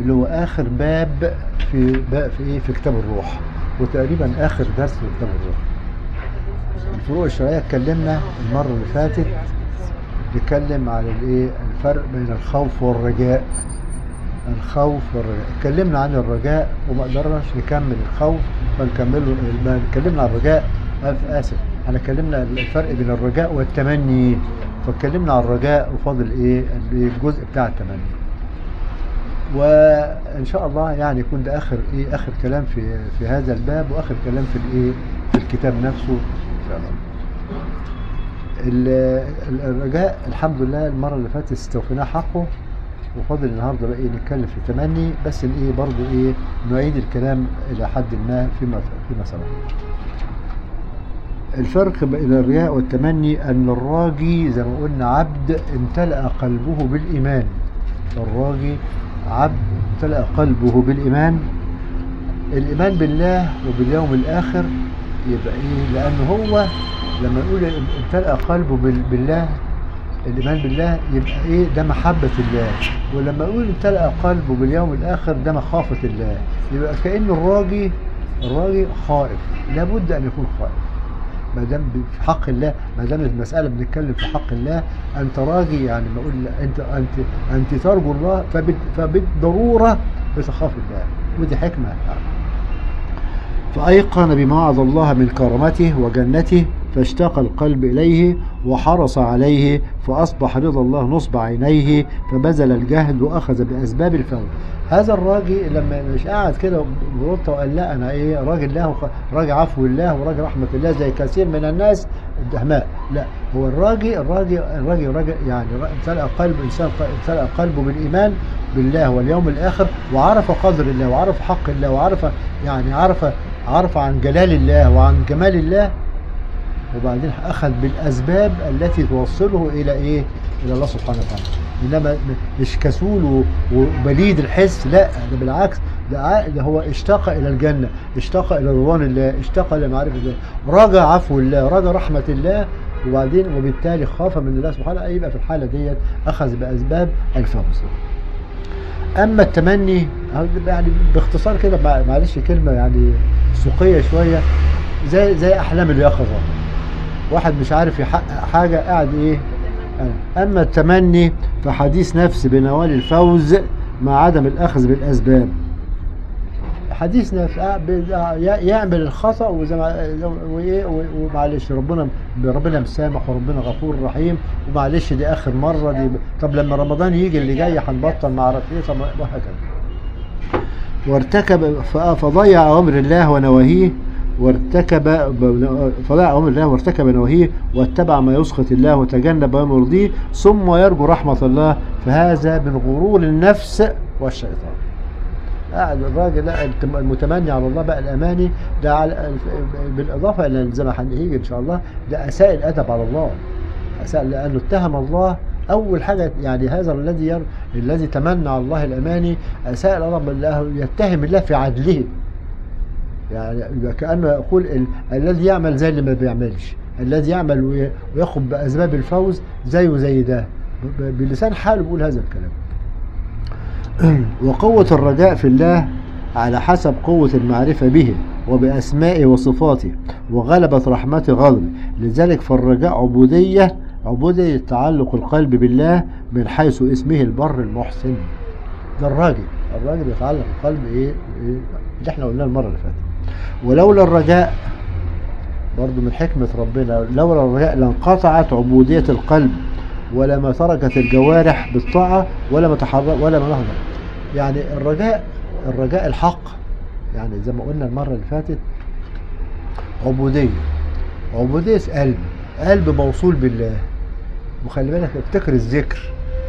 اللي هو آخر باب في باب في إيه؟ في كتاب الروح. وتقريبا آخر درس في كتاب الروح. الفروق الشرعية اتكلمنا المرة اللي فاتت نتكلم على الإيه؟ الفرق بين الخوف والرجاء. الخوف والرجاء. اتكلمنا عن الرجاء وما قدرناش نكمل الخوف فنكمله اتكلمنا عن الرجاء. آسف. إحنا اتكلمنا الفرق بين الرجاء والتمني. فاتكلمنا عن الرجاء وفاضل إيه؟ الجزء بتاع التمني. وإن شاء الله يعني يكون ده آخر إيه آخر كلام في في هذا الباب وآخر كلام في الإيه في الكتاب نفسه إن شاء الله ال- ال- الرجاء الحمد لله المرة اللي فاتت استوفيناه حقه وفاضل النهارده بقى إيه نتكلم في التمني بس الايه برضه إيه نعيد الكلام إلى حد ما فيما فيما سبق. الفرق بين الرياء والتمني أن الراجي زي ما قلنا عبد امتلأ قلبه بالإيمان. الراجي عبد امتلأ قلبه بالإيمان. الإيمان بالله وباليوم الآخر يبقى إيه؟ لأن هو لما نقول امتلأ قلبه بال- بالله الإيمان بالله يبقى إيه؟ ده محبة الله. ولما أقول امتلأ قلبه باليوم الآخر ده مخافة الله. يبقى كأن الراجي الراجي خائف. لابد أن يكون خائف. ما دام في حق الله ما دام المسألة بنتكلم في حق الله أنت راجي يعني ما أقول أنت أنت أنت ترجو الله فبالضرورة بتخاف الله. ودي حكمة. فأيقن بما وعد الله من كرامته وجنته فاشتاق القلب إليه وحرص عليه فأصبح رضا الله نصب عينيه فبذل الجهد وأخذ بأسباب الفوز. هذا الراجي لما مش قاعد كده برطة وقال لا أنا إيه راجل الله راجل عفو الله وراجل رحمة الله زي كثير من الناس الدهماء. لا هو الراجي الراجي الراجي راجل يعني امتلأ قلب إنسان امتلأ قلبه بالإيمان بالله واليوم الآخر وعرف قدر الله وعرف حق الله وعرف يعني عرف عرف عن جلال الله وعن جمال الله. وبعدين أخذ بالأسباب التي توصله إلى إيه؟ إلى الله سبحانه وتعالى. إنما مش كسول وبليد الحس لا ده بالعكس ده ده هو اشتاق إلى الجنة، اشتاق إلى رضوان الله، اشتاق إلى معرفة الله، رجا عفو الله، رجا رحمة الله وبعدين وبالتالي خاف من الله سبحانه يبقى في الحالة ديت أخذ بأسباب الفوز. أما التمني يعني باختصار كده مع- معلش كلمة يعني سوقية شوية زي زي أحلام اليقظة واحد مش عارف يحقق حاجة قاعد إيه؟ أما التمني فحديث نفس بنوال الفوز مع عدم الأخذ بالأسباب. حديث نفس آه، آه، يعمل الخطأ وزي ما وإيه، و- ومعلش ربنا ربنا مسامح وربنا غفور رحيم. ومعلش دي آخر مرة دي طب لما رمضان يجي اللي جاي هنبطل ما اعرف إيه طب وهكذا. وارتكب فضيع اوامر الله ونواهيه وارتكب فضيع اوامر الله وارتكب نواهيه واتبع ما يسخط الله وتجنب ما يرضيه ثم يرجو رحمة الله فهذا من غرور النفس والشيطان. قاعد الراجل المتمني على الله بقى الأماني ده على بالإضافة إلى زي ما هنيجي إن شاء الله ده أساء الأدب على الله. أساء لأنه اتهم الله. أول حاجة يعني هذا الذي. الذي تمنى على الله الأماني أساء الادب الله يتهم الله في عدله. يعني يبقى كأنه يقول ال... الذي يعمل زي اللي ما بيعملش. الذي يعمل وي... وياخد بأسباب الفوز زيه زي ده بلسان حاله بيقول هذا الكلام. وقوة الرجاء في الله على حسب قوة المعرفة به وبأسمائه وصفاته. وغلبة رحمته غضب لذلك فالرجاء عبودية عبودية تعلق القلب بالله من حيث اسمه البر المحسن. ده الراجل. الراجل يتعلق القلب إيه, إيه؟ اللي إحنا قلناه المرة اللي فاتت. ولولا الرجاء برضو من حكمة ربنا لولا الرجاء لانقطعت عبودية القلب ولما تركت الجوارح بالطاعة ولما تحرك ولما نهضت. يعني الرجاء الرجاء الحق. يعني زي ما قلنا المرة اللي فاتت عبودية. عبودية قلب. قلب موصول بالله. وخلي بالك افتكر الذكر.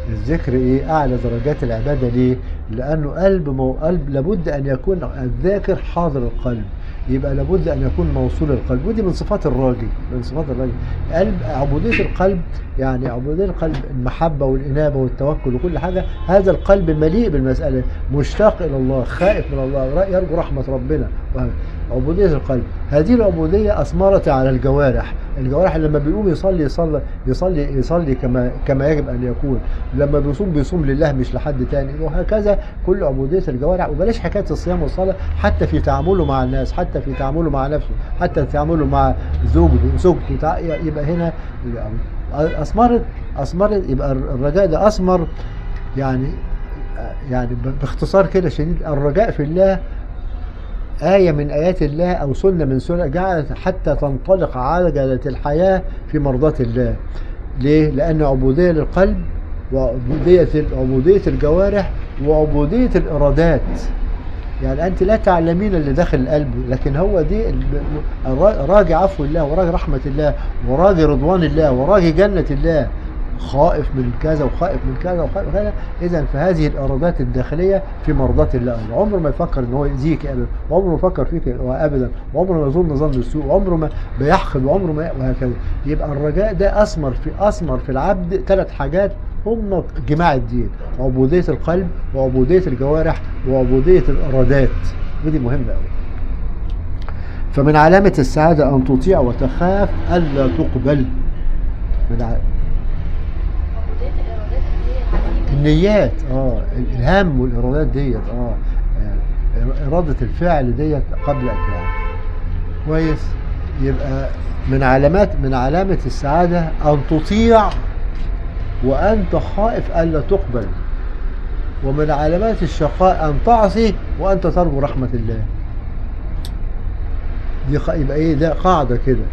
الذكر إيه؟ أعلى درجات العبادة ليه؟ لأنه قلب مو قلب لابد أن يكون الذاكر حاضر القلب. يبقى لابد أن يكون موصول القلب ودي من صفات الراجل من صفات الراجل. قلب عبودية القلب يعني عبودية القلب المحبة والإنابة والتوكل وكل حاجة هذا القلب مليء بالمسألة. مشتاق إلى الله خائف من الله يرجو رحمة ربنا. عبودية القلب. هذه العبودية أثمرت على الجوارح. الجوارح لما بيقوم يصلي يصلي يصلي يصلي كما كما يجب أن يكون. لما بيصوم بيصوم لله مش لحد تاني. وهكذا كل عبودية الجوارح. وبلاش حكاية الصيام والصلاة. حتى في تعامله مع الناس حتى في تعامله مع نفسه حتى في تعامله مع زوجته زوجته. يبقى هنا يبقى أثمرت أثمرت. يبقى الرجاء ده أثمر. يعني يعني باختصار كده شديد. الرجاء في الله آية من آيات الله أو سنة من سنة جعلت حتى تنطلق عجلة الحياة في مرضاة الله. ليه؟ لأن عبودية للقلب وعبودية عبودية الجوارح وعبودية الإرادات. يعني أنت لا تعلمين اللي داخل القلب لكن هو دي راجي عفو الله وراجي رحمة الله وراجي رضوان الله وراجي جنة الله. خائف من كذا وخائف من كذا وخائف من كذا. اذا فهذه الإرادات الداخلية في مرضاه الله. عمره ما يفكر إن هو يأذيك ابدا وعمره ما يفكر فيك ابدا وعمره ما يظن ظن السوء وعمره ما بيحقد وعمره ما وهكذا. يبقى الرجاء ده أثمر في أثمر في العبد ثلاث حاجات هم جماع الدين عبودية القلب وعبودية الجوارح وعبودية الإرادات. ودي مهمة قوي فمن علامة السعادة أن تطيع وتخاف ألا تقبل. من ع... عبودية الإرادات اللي هي العزيمة النيات آه الالهام والإرادات ديت آه يعني إرادة الفعل ديت قبل الفعل كويس؟ يبقى من علامات من علامة السعادة أن تطيع وأنت خائف الا تقبل. ومن علامات الشقاء أن تعصي وأنت ترجو رحمة الله. دي يبقى إيه؟ ده قاعدة كده.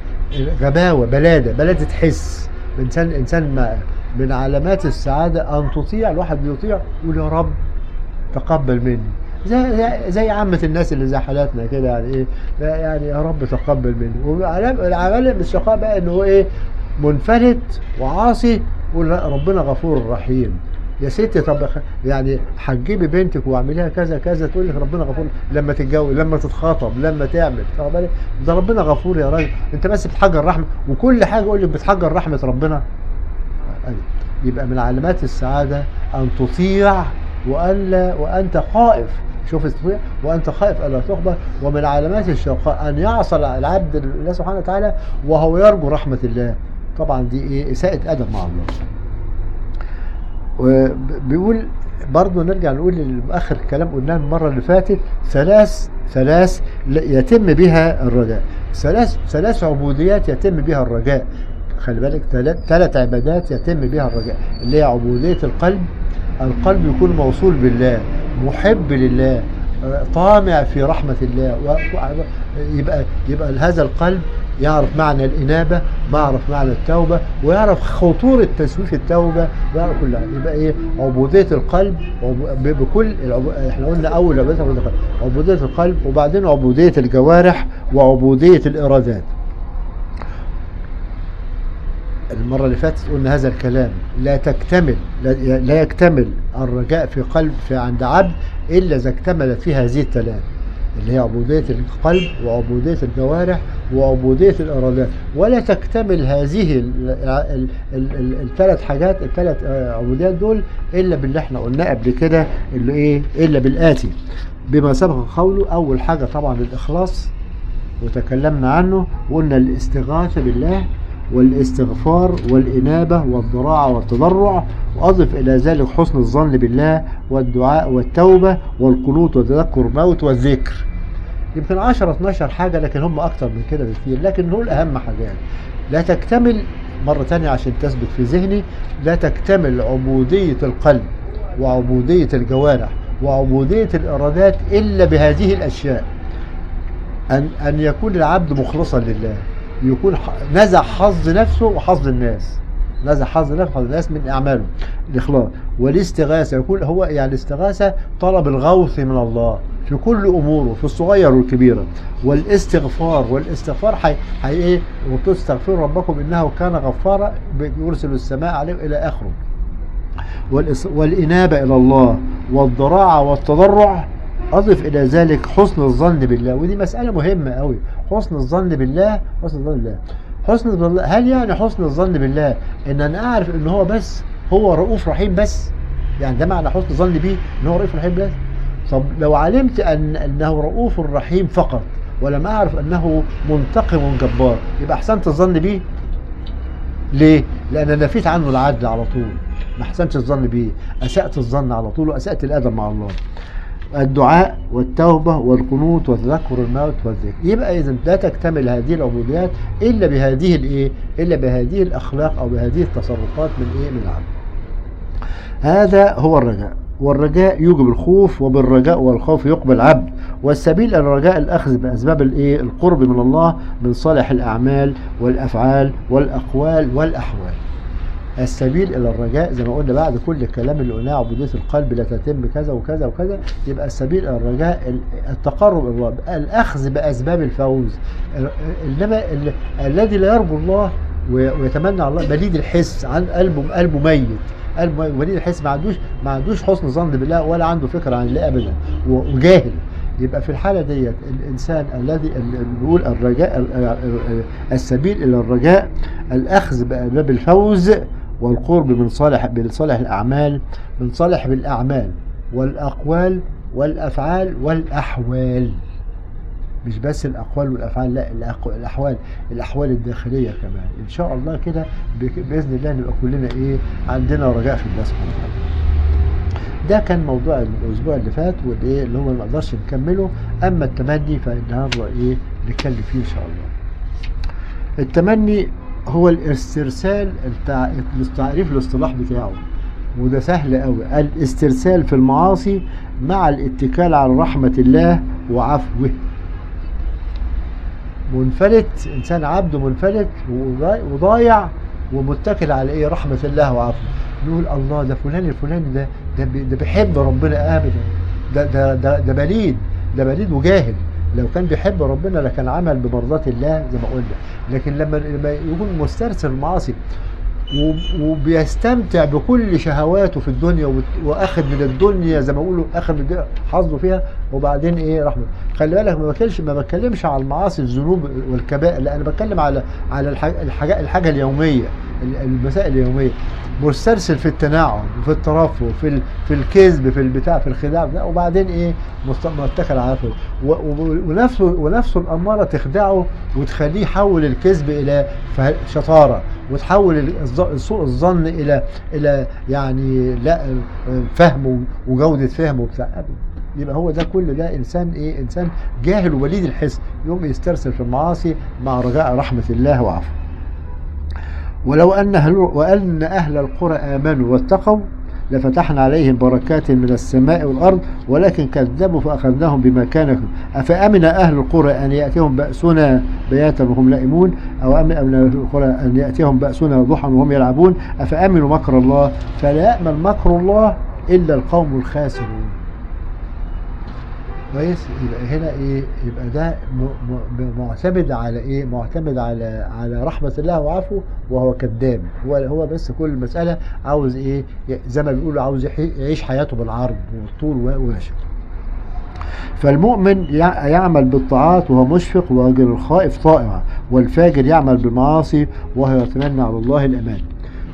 غباوة بلادة بلادة حس. إنسان إنسان ما من علامات السعادة أن تطيع الواحد بيطيع يقول يا رب تقبل مني. زي زي- عامة الناس اللي زي حالاتنا كده يعني إيه يعني يا رب تقبل مني. والعمل الشقاء بقى ان هو إيه منفلت وعاصي يقول لا ربنا غفور رحيم. يا ستي طب يعني هتجيبي بنتك واعمليها كذا كذا تقول لك ربنا غفور لما تتجوز لما تتخاطب لما تعمل؟ ده ربنا غفور يا راجل أنت بس بتحجر رحمة وكل حاجة يقول لك بتحجر رحمة ربنا. أيوة. يبقى من علامات السعادة أن تطيع وألا وأنت خائف. شوف تطيع وأنت خائف ألا تقبل ومن علامات الشقاء أن يعصى العبد الله سبحانه وتعالى وهو يرجو رحمة الله. طبعا دي إيه؟ إساءة أدب مع الله. وبيقول برضه نرجع نقول آخر كلام قلناه المرة اللي فاتت. ثلاث ثلاث يتم بها الرجاء. ثلاث ثلاث عبوديات يتم بها الرجاء. خلي بالك ثلاث عبادات يتم بها الرجاء اللي هي عبودية القلب القلب يكون موصول بالله محب لله طامع في رحمة الله يبقى يبقى هذا القلب يعرف معنى الإنابة ويعرف معنى التوبة ويعرف خطورة تسويف التوبة ويعرف كل حاجة. يبقى إيه عبودية القلب بكل العب... إحنا قلنا أول عبودية القلب عبودية القلب وبعدين عبودية الجوارح وعبودية الإرادات المرة اللي فاتت قلنا هذا الكلام. لا تكتمل لا, يكتمل الرجاء في قلب في عند عبد إلا إذا اكتملت فيه هذه الثلاث اللي هي عبودية القلب وعبودية الجوارح وعبودية الإرادات. ولا تكتمل هذه ال- ال- ال- ال- الثلاث حاجات الثلاث آه، عبوديات دول إلا باللي إحنا قلناه قبل كده اللي إيه إلا بالآتي. بما سبق قوله أول حاجة طبعا الإخلاص وتكلمنا عنه وقلنا الاستغاثة بالله والاستغفار والإنابة والضراعة والتضرع وأضف إلى ذلك حسن الظن بالله والدعاء والتوبة والقنوط وتذكر الموت والذكر. يمكن 10 12 حاجة لكن هم أكتر من كده بكتير. لكن دول أهم حاجات لا تكتمل مرة تانية عشان تثبت في ذهني لا تكتمل عبودية القلب وعبودية الجوارح وعبودية الإرادات إلا بهذه الأشياء. أن أن يكون العبد مخلصا لله. يكون نزع حظ نفسه وحظ الناس. نزع حظ نفسه وحظ الناس من أعماله. الإخلاص. والاستغاثة يكون هو يعني الاستغاثة طلب الغوث من الله في كل أموره في الصغير والكبيرة والاستغفار والاستغفار حي, حي إيه؟ وتستغفروا ربكم إنه كان غفارا يرسل السماء عليه آخره. والإس- والإنابة إلى الله والضراعة والتضرع أضف إلى ذلك حسن الظن بالله. ودي مسألة مهمة أوي. حسن الظن بالله حسن الظن بالله. حسن بالله هل يعني حسن الظن بالله إن أنا أعرف إن هو بس هو رؤوف رحيم بس؟ يعني ده معنى حسن الظن بيه إن هو رؤوف رحيم بس؟ طب لو علمت أن أنه رؤوف رحيم فقط ولم أعرف إنه منتقم جبار يبقى أحسنت الظن بيه؟ ليه؟ لأن نفيت عنه العدل على طول. ما أحسنتش الظن بيه. أسأت الظن على طول وأسأت الأدب مع الله. الدعاء والتوبة والقنوط وتذكر الموت والذكر يبقى إذا لا تكتمل هذه العبوديات إلا بهذه الإيه؟ إلا بهذه الأخلاق أو بهذه التصرفات من إيه؟ من العبد. هذا هو الرجاء والرجاء يوجب الخوف وبالرجاء والخوف يقبل العبد والسبيل الرجاء الأخذ بأسباب الإيه؟ القرب من الله من صالح الأعمال والأفعال والأقوال والأحوال السبيل إلى الرجاء زي ما قلنا بعد كل الكلام اللي قلناه عبوديه القلب لا تتم كذا وكذا وكذا يبقى السبيل إلى الرجاء ال- التقرب إلى الله الأخذ بأسباب الفوز. ال- إنما ال- الذي لا يرجو الله ويتمنى على الله بليد الحس عن قلبه قلبه ميت. قلبه ميت وليد الحس ما عندوش ما عندوش حسن ظن بالله ولا عنده فكرة عن الله ابدا وجاهل. يبقى في الحالة ديت الإنسان الذي ال- نقول الرجاء ال- ال- السبيل إلى الرجاء الأخذ بأسباب الفوز والقرب من صالح من صالح الأعمال من صالح بالأعمال والأقوال والأفعال والأحوال. مش بس الأقوال والأفعال لا الأحوال الأحوال الداخلية كمان. إن شاء الله كده بإذن الله نبقى كلنا إيه عندنا رجاء في الله سبحانه ده كان موضوع الأسبوع اللي فات والايه اللي هو ما نقدرش نكمله. أما التمني فالنهارده إيه نتكلم فيه إن شاء الله. التمني هو الاسترسال التع... التعريف الاصطلاح بتاعه وده سهل قوي. الاسترسال في المعاصي مع الاتكال على رحمة الله وعفوه. منفلت إنسان عبد منفلت وضايع- ومتكل على إيه؟ رحمة الله وعفوه. نقول الله ده فلان الفلاني ده ده بيحب ربنا ابدا ده ده ده, ده بليد ده بليد وجاهل. لو كان بيحب ربنا لكان عمل بمرضاة الله زي ما قلنا. لكن لما لما يكون مسترسل المعاصي وبيستمتع بكل شهواته في الدنيا واخد من الدنيا زي ما بيقولوا اخد من حظه فيها وبعدين إيه رحمه خلي بالك ما بتكلمش ما بتكلمش على المعاصي الذنوب والكبائر لا أنا بتكلم على على الحاجة الحاجة, اليومية. ال- المسائل اليومية. مسترسل في التناعم وفي الترفه في في الكذب في البتاع في الخداع وبعدين إيه؟ متكل على و- ونفسه ونفسه الأمارة تخدعه وتخليه يحول الكذب إلى شطارة وتحول سوء الظن إلى إلى يعني لا فهم وجودة فهم وبتاع. يبقى هو ده كل ده إنسان إيه؟ إنسان جاهل ووليد الحس. يوم يسترسل في المعاصي مع رجاء رحمة الله وعفوه ولو أن أهل وأن أهل القرى آمنوا واتقوا لفتحنا عليهم بركات من السماء والأرض ولكن كذبوا فأخذناهم بما كانوا. أفأمن أهل القرى أن يأتيهم بأسنا بياتا وهم نائمون أو امن أهل القرى أن يأتيهم بأسنا ضحى وهم يلعبون؟ أفأمنوا مكر الله؟ فلا يأمن مكر الله إلا القوم الخاسرون. كويس؟ يبقى هنا إيه؟ يبقى ده معتمد على إيه؟ معتمد على على رحمة الله وعفوه وهو كذاب. هو هو بس كل المساله عاوز إيه؟ زي ما بيقولوا عاوز يعيش حياته بالعرض والطول وماشي فالمؤمن يع- يعمل بالطاعات وهو مشفق وأجر الخائف طائع والفاجر يعمل بالمعاصي وهو يتمنى على الله الأمان.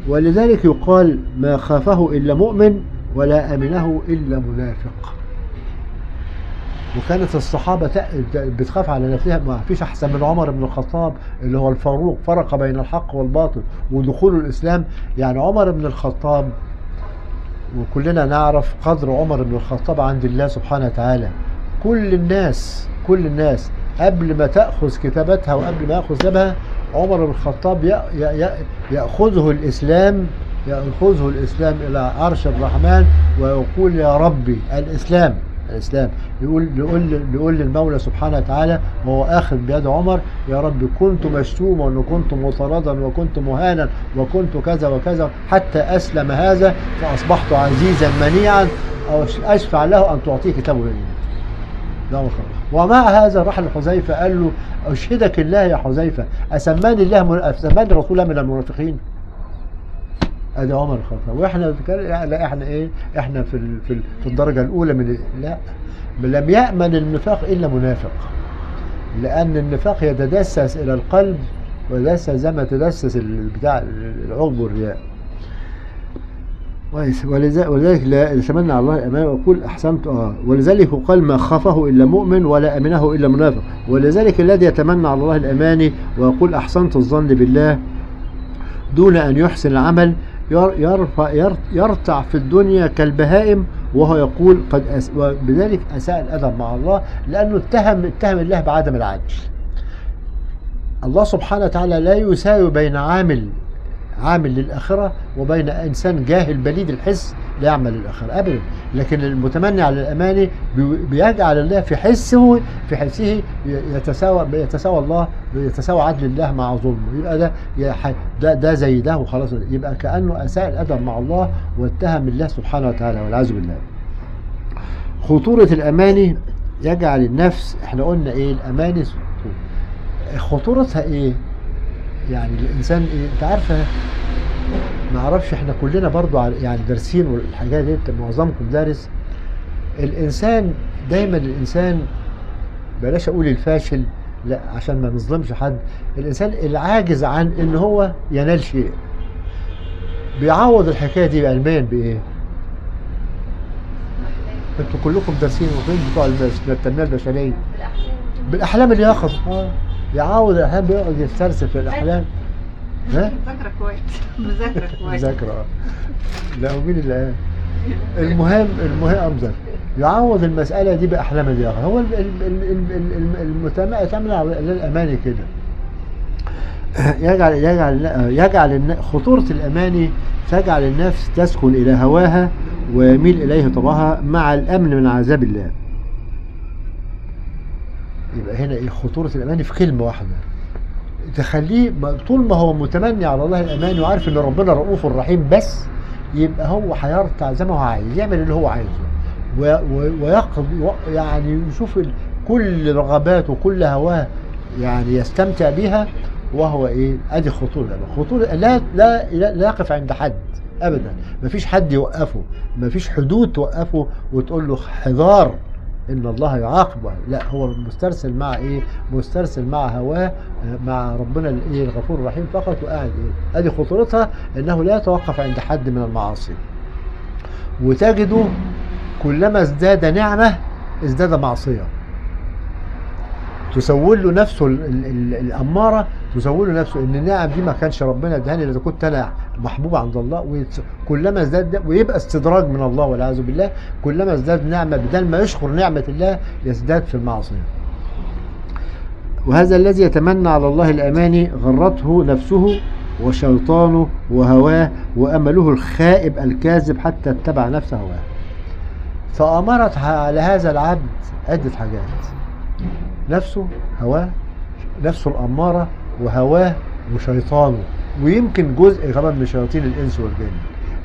ولذلك يقال ما خافه إلا مؤمن ولا أمنه إلا منافق. وكانت الصحابة تق- بتخاف على نفسها. ما فيش أحسن من عمر بن الخطاب اللي هو الفاروق. فرق بين الحق والباطل ودخول الإسلام. يعني عمر بن الخطاب وكلنا نعرف قدر عمر بن الخطاب عند الله سبحانه وتعالى. كل الناس كل الناس قبل ما تأخذ كتابتها وقبل ما يأخذ كتابها عمر بن الخطاب يأخذه الإسلام يأخذه الإسلام إلى عرش الرحمن ويقول يا ربي الإسلام. الإسلام. يقول يقول يقول للمولى سبحانه وتعالى وهو آخذ بيد عمر يا رب كنت مشتوما وكنت مطردا وكنت مهانا وكنت كذا وكذا حتى أسلم هذا فأصبحت عزيزا منيعا أش- أشفع له أن تعطيه كتابه خلاص. ومع هذا راح لحذيفة قال له أشهدك الله يا حذيفة أسماني الله أسماني رسول الله من المنافقين. أدي عمر الخطاب وإحنا بنتكلم لا إحنا إيه؟ إحنا في في في الدرجة الأولى من لا. لم يأمن النفاق إلا منافق. لأن النفاق يتدسس إلى القلب ويتدسس زي ما تدسس البتاع العقب والرياء. كويس ولذلك لا يتمنى على الله الامان ويقول أحسنت. آه. ولذلك قال ما خافه إلا مؤمن ولا أمنه إلا منافق. ولذلك الذي يتمنى على الله الامان ويقول أحسنت الظن بالله دون أن يحسن العمل يرفع ير- يرتع في الدنيا كالبهائم وهو يقول قد أس وبذلك أساء الأدب مع الله لأنه اتهم اتهم الله بعدم العدل. الله سبحانه وتعالى لا يساوي بين عامل عامل للآخرة وبين إنسان جاهل بليد الحس لا يعمل للآخرة أبدا. لكن المتمني على الأماني بي- بيجعل الله في حسه في حسه يتساوى يتساوى الله يتساوى عدل الله مع ظلمه يبقى ده ده ده زي ده وخلاص. يبقى كأنه أساء الأدب مع الله واتهم الله سبحانه وتعالى والعياذ بالله. خطورة الأماني يجعل النفس إحنا قلنا إيه الأماني خطورتها إيه؟ يعني الإنسان إيه؟ أنت عارفه ما أعرفش إحنا كلنا برضو يعني دارسين والحاجات دي معظمكم دارس. الإنسان دايما الإنسان بلاش أقول الفاشل لا عشان ما نظلمش حد. الإنسان العاجز عن إن هو ينال شيء. بيعوض الحكاية دي علميا بإيه؟ أنتوا كلكم دارسين وفين بتوع البش- التنمية البشرية؟ بالأحلام. ياخذ آه. يعوض الاحلام بيقعد يسترسل في الاحلام ها؟ مذاكرة كويس. مذاكرة كويس. مذاكرة. آه لا هو مين اللي؟ المهم المهم مذاكرة يعوض المسألة دي بأحلام اليقظة هو ال- ال- ال- ال- ال- المتمع يتعامل على الأماني كده. يجعل يجعل يجعل خطورة الأماني تجعل النفس تسكن إلى هواها ويميل إليه طبعها مع الأمن من عذاب الله. يبقى هنا إيه؟ خطورة الأماني في كلمة واحدة. تخليه طول ما هو متمني على الله الامان وعارف إن ربنا رؤوف رحيم بس يبقى هو هيرتع زي ما هو عايز يعمل اللي هو عايزه. ويقضي يعني يشوف كل رغباته وكل هواه يعني يستمتع بيها وهو إيه؟ أدي خطورة. خطورة لا لا لا لا يقف عند حد ابدا. مفيش حد يوقفه. مفيش حدود توقفه وتقول له حذار. إن الله يعاقبه. لا هو مسترسل مع إيه؟ مسترسل مع هواه مع ربنا الايه الغفور الرحيم فقط وقاعد إيه؟ ادي خطورتها إنه لا يتوقف عند حد من المعاصي. وتجده كلما ازداد نعمة ازداد معصية. تسول له نفسه ال- ال- ال- الأمارة له نفسه إن النعم دي ما كانش ربنا إدهاني إذا كنت أنا محبوب عند الله ويتس- كلما ازداد ويبقى استدراج من الله والعياذ بالله كلما ازداد نعمة بدل ما يشكر نعمة الله يزداد في المعصية. وهذا الذي يتمنى على الله الأماني غرته نفسه وشيطانه وهواه وأمله الخائب الكاذب حتى اتبع نفسه هواه. فأمرت على هذا العبد عدة حاجات. نفسه هواه نفسه الأمارة وهواه وشيطانه ويمكن جزء كمان من شياطين الإنس والجن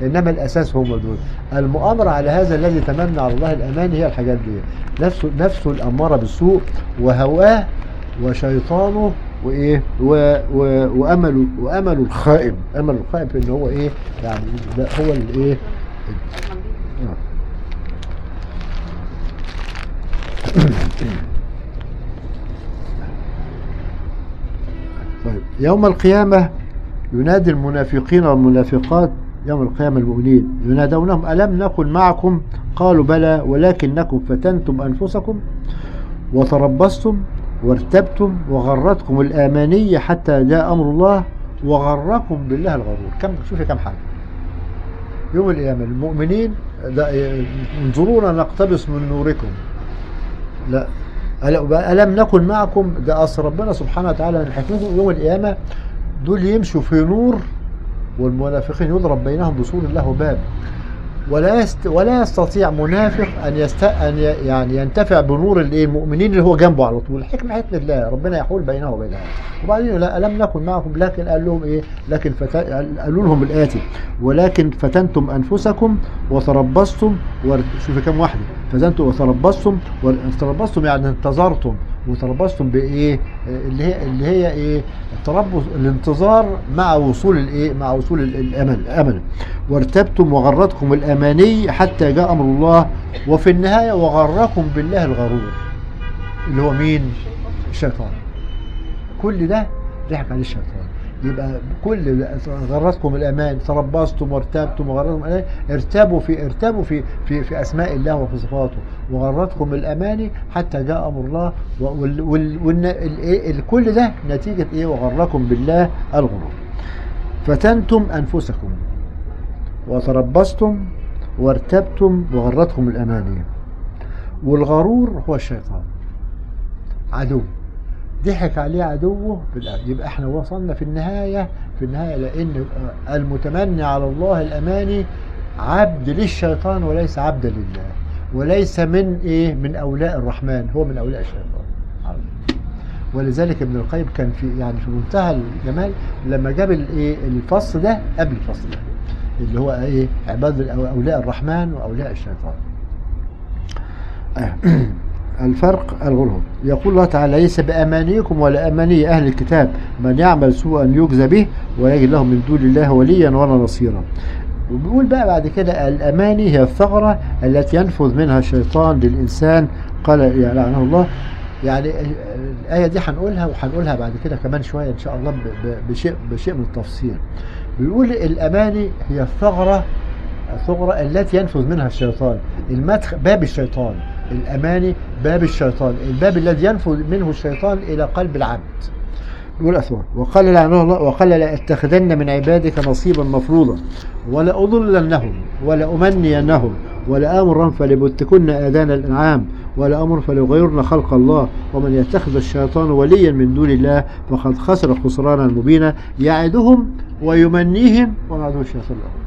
إنما الأساس هم دول. المؤامرة على هذا الذي تمنى على الله الأمان هي الحاجات دي. نفسه نفسه الأمارة بالسوء وهواه وشيطانه وإيه؟ و و وأمله وأمله الخائب. أمله الخائب إن هو إيه؟ يعني ده هو الايه آه. طيب. يوم القيامة ينادي المنافقين والمنافقات يوم القيامة المؤمنين ينادونهم ألم نكن معكم؟ قالوا بلى ولكنكم فتنتم أنفسكم وتربصتم وارتبتم وغرتكم الآمانية حتى جاء أمر الله وغركم بالله الغرور. كم شوفي كم حاجة يوم القيامة المؤمنين انظرونا نقتبس من نوركم. لا. ألم نكن معكم؟ ده أصل ربنا سبحانه وتعالى من حكمته يوم القيامة دول يمشوا في نور والمنافقين يضرب بينهم بسور له باب. ولا يست ولا يستطيع منافق أن يست أن يعني ينتفع بنور الإيه المؤمنين اللي هو جنبه على طول. حكمه حكمة الله. ربنا يحول بينه وبينهم وبعدين لا نكن معكم لكن قال لهم إيه لكن فت... قالوا لهم الآتي. ولكن فتنتم أنفسكم وتربصتم ور... شوف كم واحدة. فتنتم وتربصتم وتربصتم يعني انتظرتم. وتربصتم بإيه؟ اللي هي اللي هي إيه؟ التربص الانتظار مع وصول الإيه؟ مع وصول ال- الأمل الأمل. وارتبتم وغرتكم الأماني حتى جاء أمر الله وفي النهاية وغركم بالله الغرور اللي هو مين؟ الشيطان. كل ده ضحك عليه الشيطان. يبقى كل غرتكم الأمان تربصتم وارتبتم وغرتكم الأمان ارتبوا في ارتبوا في في في أسماء الله وفي صفاته. وغرتكم الاماني حتى جاء أمر الله وال وال وال ال- ال- كل ده نتيجة إيه؟ وغركم بالله الغرور. فتنتم أنفسكم وتربصتم وارتبتم وغرتكم الاماني والغرور هو الشيطان عدو. ضحك عليه عدوه. يبقى إحنا وصلنا في النهاية في النهاية لأن المتمني على الله الأماني عبد للشيطان وليس عبدا لله. وليس من إيه؟ من أولياء الرحمن. هو من أولياء الشيطان. ولذلك ابن القيم كان في يعني في منتهى الجمال لما جاب الايه الفصل ده قبل الفصل ده اللي هو إيه؟ عباد أولياء الرحمن وأولياء الشيطان. الفرق الغلو. يقول الله تعالى ليس بأمانيكم ولا أماني أهل الكتاب من يعمل سوءا يجزى به ويجد له من دون الله وليا ولا نصيرا. وبيقول بقى بعد كده الأماني هي الثغرة التي ينفذ منها الشيطان للإنسان. قال لعنه الله. يعني الآية دي هنقولها وهنقولها بعد كده كمان شوية إن شاء الله بشيء بشيء من التفصيل. بيقول الأماني هي الثغرة الثغرة التي ينفذ منها الشيطان المدخل باب الشيطان. الأماني باب الشيطان. الباب الذي ينفذ منه الشيطان إلى قلب العبد. يقول أثوار وقال لعنه الله وقال لأتخذن من عبادك نصيبا مفروضا ولأضلنهم ولأمنينهم ولآمرن فليبتكن آذان الأنعام ولأمر فليغيرن خلق الله. ومن يتخذ الشيطان وليا من دون الله فقد خسر خسرانا مبينا. يعدهم ويمنيهم وما الشيطان. لهم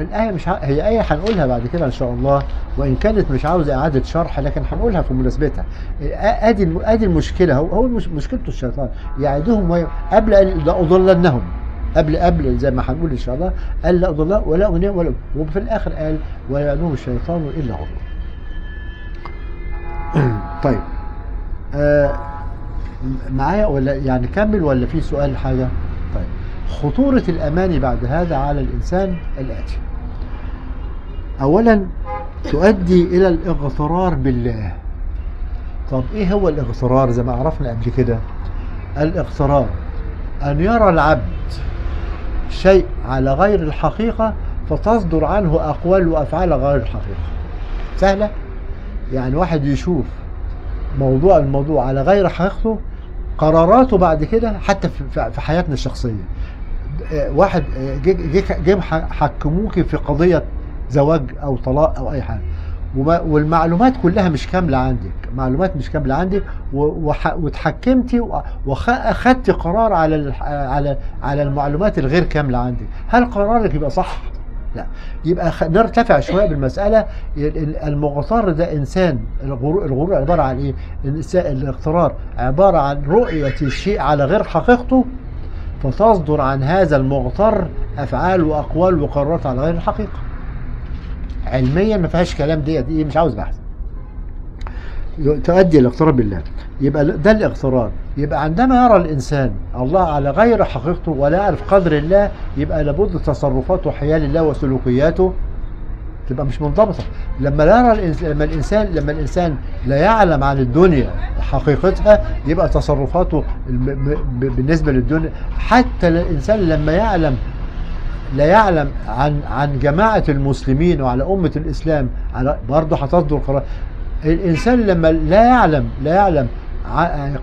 الآية مش ع... هي آية هنقولها بعد كده إن شاء الله وإن كانت مش عاوزة إعادة شرح لكن هنقولها في مناسبتها. آ- أدي الم... أدي المشكلة هو هو المش... مشكلته الشيطان يعدهم وي... قبل أن لأضلنهم قبل قبل زي ما هنقول إن شاء الله قال لأضلنهم ولا أغنيهم ولا وفي الآخر قال ولا يعدهم الشيطان إلا غرور. طيب آه معايا ولا يعني كمل ولا في سؤال حاجة؟ طيب خطورة الأماني بعد هذا على الإنسان الآتي أولا تؤدي إلى الاغترار بالله. طب إيه هو الاغترار زي ما عرفنا قبل كده؟ الاغترار أن يرى العبد شيء على غير الحقيقة فتصدر عنه أقوال وأفعال غير الحقيقة. سهلة؟ يعني واحد يشوف موضوع الموضوع على غير حقيقته قراراته بعد كده حتى في- حياتنا الشخصية. آه، واحد جه حكموكي في قضية زواج أو طلاق أو أي حاجة. وما- والمعلومات كلها مش كاملة عندك. معلومات مش كاملة عندك. و- وح- واتحكمتي واخدتي قرار على على على المعلومات الغير كاملة عندك. هل قرارك يبقى صح؟ لا. يبقى نرتفع شوية بالمسألة. ال- ال- المغتر ده إنسان. الغرور, الغرور عبارة عن إيه؟ الاغترار عبارة عن رؤية الشيء على غير حقيقته. فتصدر عن هذا المغتر أفعال وأقوال وقرارات على غير الحقيقة. علميا ما فيهاش كلام دي دي مش عاوز بحث تؤدي الاغترار بالله يبقى ده الاغترار يبقى عندما يرى الإنسان الله على غير حقيقته ولا يعرف قدر الله يبقى لابد تصرفاته وحيال الله وسلوكياته تبقى مش منضبطة لما لا يرى. لما الانسان لما الإنسان لا يعلم عن الدنيا حقيقتها يبقى تصرفاته. بالنسبة للدنيا حتى الإنسان لما يعلم لا يعلم عن عن جماعة المسلمين وعلى أمة الإسلام على برضه هتصدر قرار. الإنسان لما لا يعلم لا يعلم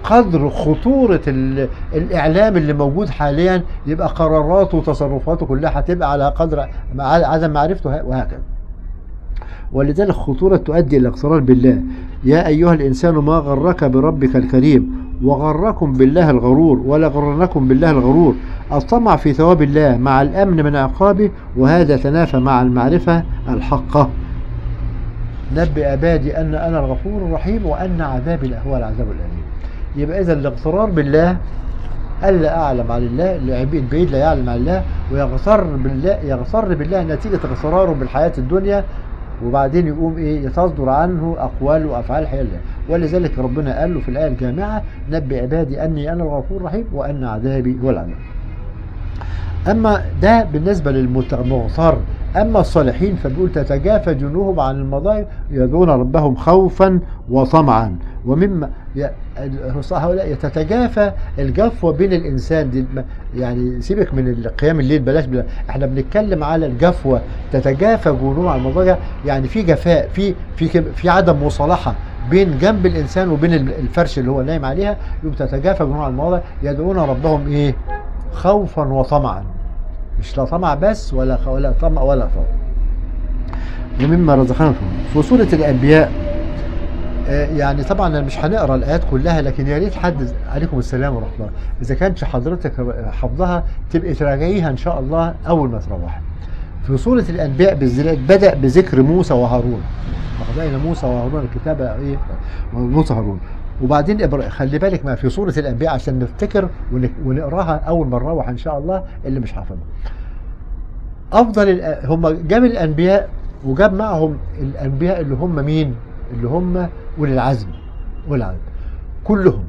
قدر خطورة ال- الإعلام اللي موجود حاليا يبقى قراراته وتصرفاته كلها هتبقى على قدر عدم معرفته وهكذا. ولذلك خطورة تؤدي إلى الاغترار بالله. يا أيها الإنسان ما غرك بربك الكريم؟ وغركم بالله الغرور ولا غرنكم بالله الغرور. الطمع في ثواب الله مع الأمن من عقابه وهذا تنافى مع المعرفة الحقة نبئ عبادي أن أنا الغفور الرحيم وأن عذابي هو العذاب الأليم. يبقى إذا الاغترار بالله ألا أعلم عن الله البعيد لا يعلم عن الله ويغتر بالله يغتر بالله نتيجة اغتراره بالحياة الدنيا وبعدين يقوم إيه تصدر عنه أقوال وأفعال الله ولذلك ربنا قال له في الآية الجامعة نبئ عبادي أني أنا الغفور الرحيم وأن عذابي هو العذاب. أما ده بالنسبة للمغتر أما الصالحين فبيقول تتجافى جنوبهم عن المضايق يدعون ربهم خوفا وطمعا. ومما هؤلاء تتجافى الجفوة بين الإنسان دي يعني سيبك من قيام الليل بلاش بلا إحنا بنتكلم على الجفوة تتجافى جنوب على المضاجع يعني في جفاء في في في عدم مصالحة بين جنب الإنسان وبين ال- الفرش اللي هو نايم عليها. يبقى تتجافى جنوب على المضاجع يدعون ربهم إيه؟ خوفا وطمعا. مش لا طمع بس ولا ولا طمع ولا طمع ومما رزقناكم. في سورة الأنبياء آه، يعني طبعا مش هنقرأ الآيات كلها لكن يا ريت حد عليكم السلام ورحمة الله. إذا كانش حضرتك حافظها تبقي تراجعيها إن شاء الله أول ما تروحي في سورة الأنبياء بالذات بدأ بذكر موسى وهارون. وقضينا موسى وهارون الكتاب إيه؟ موسى وهارون. وبعدين إبرا- خلي بالك ما في سوره الأنبياء عشان نفتكر ون- ونقراها أول ما نروح ان شاء الله اللي مش حافظها أفضل هم جاب الأنبياء وجاب معهم الأنبياء اللي هم مين؟ اللي هم أولي العزم أولي العزم. كلهم.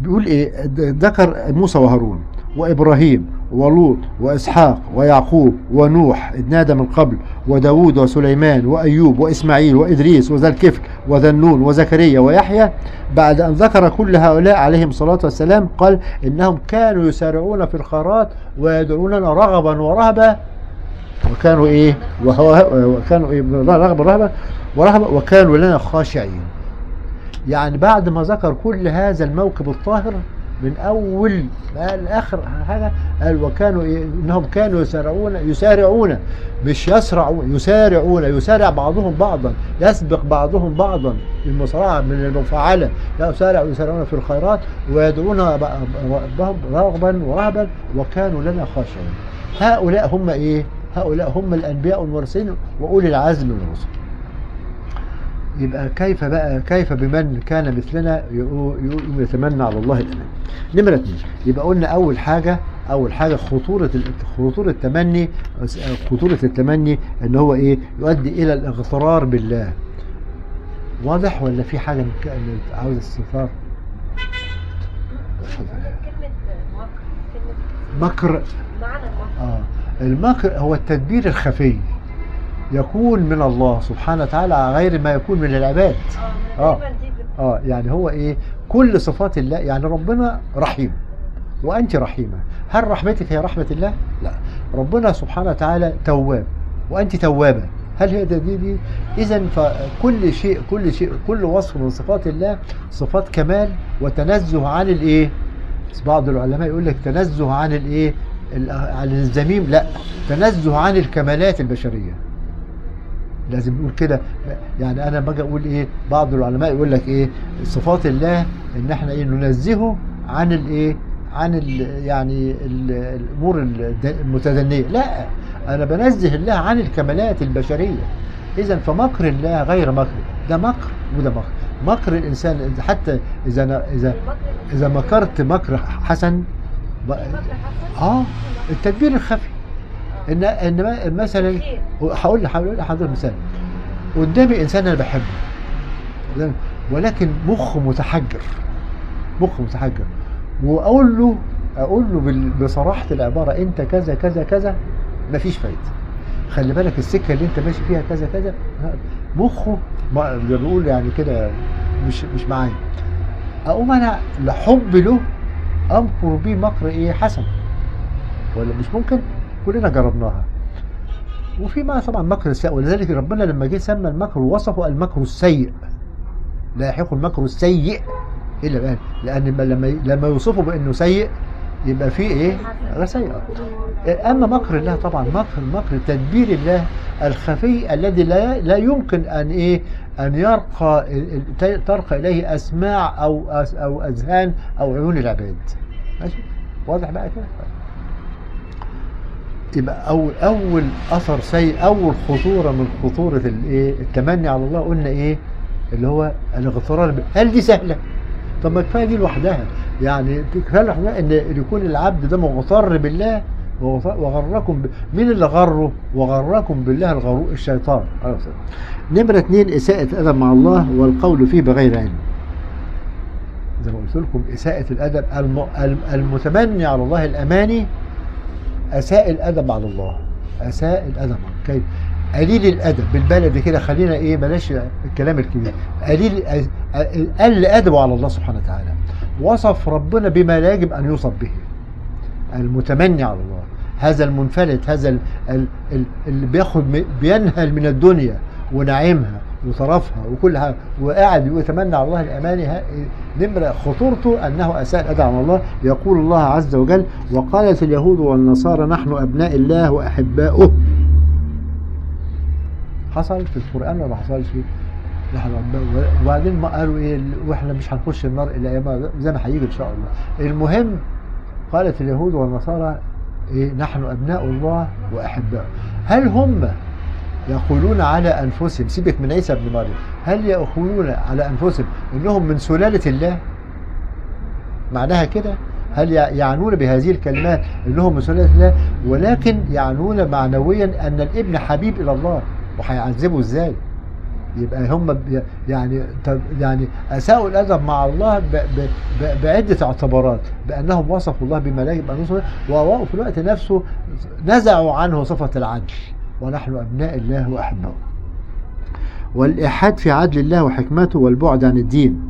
بيقول إيه؟ ذكر موسى وهارون. وإبراهيم ولوط وإسحاق ويعقوب ونوح إذ نادى من قبل وداود وسليمان وأيوب وإسماعيل وإدريس وذا الكفل وذا النون وزكريا ويحيى. بعد أن ذكر كل هؤلاء عليهم الصلاة والسلام قال إنهم كانوا يسارعون في الخيرات ويدعوننا رغبا ورهبا. وكانوا إيه؟ وهو وكانوا إيه؟ رغبا رهبا ورهبا وكانوا لنا خاشعين. يعني بعد ما ذكر كل هذا الموكب الطاهر من أول ما لاخر حاجة قال وكانوا إنهم كانوا يسارعون يسارعون مش يسرعون يسارعون يسارع بعضهم بعضا يسبق بعضهم بعضا المسارعه من المفاعلة لا يسارع يسارعون في الخيرات ويدعون ربهم رغبا ورهبا وكانوا لنا خاشعين هؤلاء هم إيه؟ هؤلاء هم الأنبياء والمرسلين وأولي العزم من الرسل. يبقى كيف بقى كيف بمن كان مثلنا يتمنى على الله الامان. نمرة اثنين يبقى قلنا أول حاجة أول حاجة خطورة ال- خطورة التمني خطورة التمني إن هو إيه؟ يؤدي إلى الاغترار بالله. واضح ولا في حاجة مك- عاوز استفسار؟ مكر معنى المكر آه. المكر هو التدبير الخفي يكون من الله سبحانه وتعالى على غير ما يكون من العباد. آه. آه. يعني هو إيه؟ كل صفات الله يعني ربنا رحيم. وأنت رحيمة. هل رحمتك هي رحمة الله؟ لا. ربنا سبحانه وتعالى تواب. وأنت توابة. هل هي ده دي دي؟ اذا فكل شيء كل شيء كل وصف من صفات الله صفات كمال وتنزه عن الإيه؟ بعض العلماء يقول لك تنزه عن الإيه؟ ال- عن الذميم لا. تنزه عن الكمالات البشرية. لازم نقول كده. يعني أنا باجي أقول إيه بعض العلماء يقول لك إيه صفات الله إن إحنا إيه ننزهه عن الايه عن ال يعني ال الأمور المتدنية. لا أنا بنزه الله عن الكمالات البشرية. إذا فمكر الله غير مكر. ده مكر وده مكر. مكر الإنسان حتى إذا أنا إذا إذا مكرت مكر حسن؟ آه التدبير الخفي. ان إن مثلا. هقول هقول لحضرتك مثال. قدامي إنسان أنا بحبه. ولكن مخه متحجر. مخه متحجر. وأقول له أقول له بصراحة العبارة أنت كذا كذا كذا مفيش فايدة. خلي بالك السكة اللي أنت ماشي فيها كذا كذا مخه زي بيقول يعني كده مش مش معايا. أقوم أنا لحب له أمكر بيه مكر إيه؟ حسن. ولا مش ممكن؟ كلنا جربناها. وفي ما طبعا مكر السيء ولذلك ربنا لما جه سمى المكر وصفه المكر السيء. لا يحق المكر السيء إلا بقى لأن لما لما يوصفه بأنه سيء يبقى فيه إيه؟ سيء. أما مكر الله طبعا مكر مكر تدبير الله الخفي الذي لا لا يمكن أن إيه؟ أن يرقى ترقى إليه أسماع أو أو أذهان أو عيون العباد. ماشي؟ واضح بقى كده؟ يبقى اول أول أثر سيء أول خطورة من خطورة الايه التمني على الله قلنا إيه؟ اللي هو الاغترار هل دي سهلة. طب ما كفاية دي لوحدها. يعني كفاية لوحدها إن يكون العبد ده مغتر بالله وغ- وغركم ب... مين اللي غره؟ وغركم بالله الغرور الشيطان. نمرة اتنين إساءة الأدب مع الله والقول فيه بغير علم. زي ما قلت لكم إساءة الأدب. الم- المتمني على الله الأماني أساء الأدب على الله. أساء الأدب كيف قليل الأدب بالبلدي كده خلينا إيه بلاش الكلام الكبير. قليل قل ادبه على الله سبحانه وتعالى. وصف ربنا بما لا يجب أن يوصف به. المتمني على الله. هذا المنفلت هذا ال- ال- ال- اللي بياخد بينهل من الدنيا ونعيمها. وطرفها وكل حاجة. وقاعد يتمنى على الله الاماني ها- نمره خطورته أنه أساء الادب على الله. يقول الله عز وجل وقالت اليهود والنصارى نحن أبناء الله وأحباؤه. حصل في القرآن ولا ما حصلش؟ نحن وبعدين ما قالوا إيه وإحنا مش هنخش النار إلا زي ما هيجي إن شاء الله. المهم قالت اليهود والنصارى إيه نحن أبناء الله وأحباؤه. هل هم يقولون على أنفسهم سيبك من عيسى بن مريم هل يقولون على أنفسهم أنهم من سلالة الله؟ معناها كده؟ هل يع- يعنون بهذه الكلمات أنهم من سلالة الله؟ ولكن يعنون معنويا أن الإبن حبيب إلى الله. وهيعذبه إزاي؟ يبقى هم يعني يعني أساءوا الأدب مع الله ب- ب- ب- بعدة اعتبارات بأنهم وصفوا الله ان يوصف وفي الوقت نفسه نزعوا عنه صفة العدل. ونحن أبناء الله واحباؤه. والالحاد في عدل الله وحكمته والبعد عن الدين.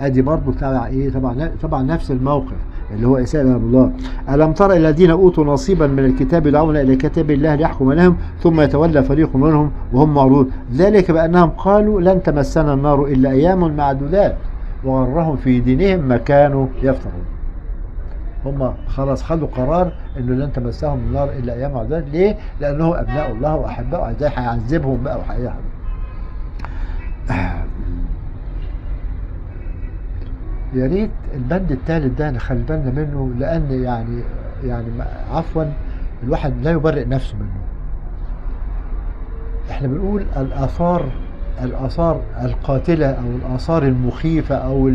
أدي برضه تبع إيه؟ طبعا طبعا نفس الموقف اللي هو إساءة إلى الله. ألم تر الذين أوتوا نصيبا من الكتاب يدعون إلى كتاب الله ليحكم لهم ثم يتولى فريق منهم وهم معرضون ذلك بأنهم قالوا لن تمسنا النار إلا أيام معدودات وغرهم في دينهم ما كانوا يفترون. هم خلاص خدوا قرار إنه لن تمسهم النار إلا أيام معدودات ليه؟ لانهم أبناء الله واحباؤه إزاي هيعذبهم بقى وهيعذبهم. يا ريت البند الثالث ده نخلي بالنا منه لأن يعني يعني عفوا الواحد لا يبرئ نفسه منه. إحنا بنقول الآثار الآثار القاتلة أو الآثار المخيفة أو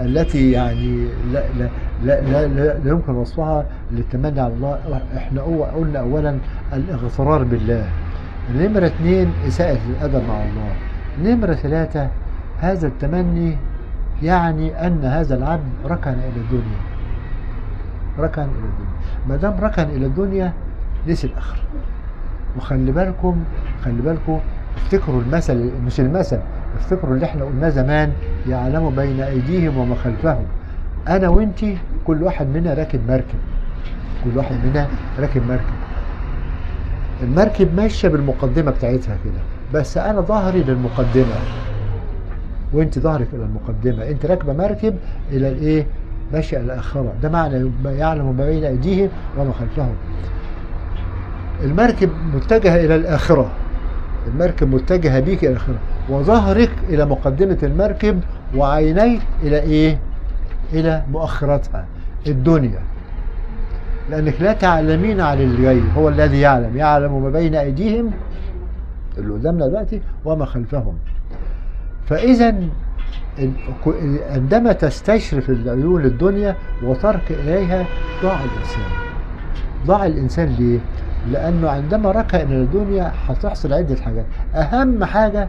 التي يعني لا لا لا, لا, لا, يمكن وصفها للتمني على الله. إحنا قلنا اولا الاغترار بالله. نمرة اثنين إساءة الأدب مع الله. نمرة ثلاثة هذا التمني يعني أن هذا العبد ركن إلى الدنيا. ركن إلى الدنيا. ما دام ركن إلى الدنيا نسي الآخرة وخلي بالكم خلي بالكم افتكروا المثل مش المثل. افتكروا اللي إحنا قلناه زمان يعلموا بين أيديهم وما خلفهم. أنا وأنتي كل واحد منا راكب مركب. كل واحد منا راكب مركب. المركب ماشية بالمقدمة بتاعتها كده بس أنا ظهري للمقدمة. وانت ظهرك إلى المقدمة. أنت راكبة مركب إلى الإيه؟ ماشية إلى الآخرة. ده معنى يعلم ما بين أيديهم وما خلفهم. المركب متجهة إلى الآخرة. المركب متجهة بيك إلى الاخره وظهرك إلى مقدمة المركب وعينيك إلى إيه؟ إلى مؤخرتها الدنيا. لأنك لا تعلمين عن اللي جاي هو الذي يعلم. يعلم ما بين أيديهم اللي قدامنا دلوقتي وما خلفهم. فإذا عندما تستشرف العيون الدنيا وترك إليها ضاع الإنسان. ضاع الإنسان ليه؟ لأنه عندما ركن الدنيا هتحصل عدة حاجات. أهم حاجة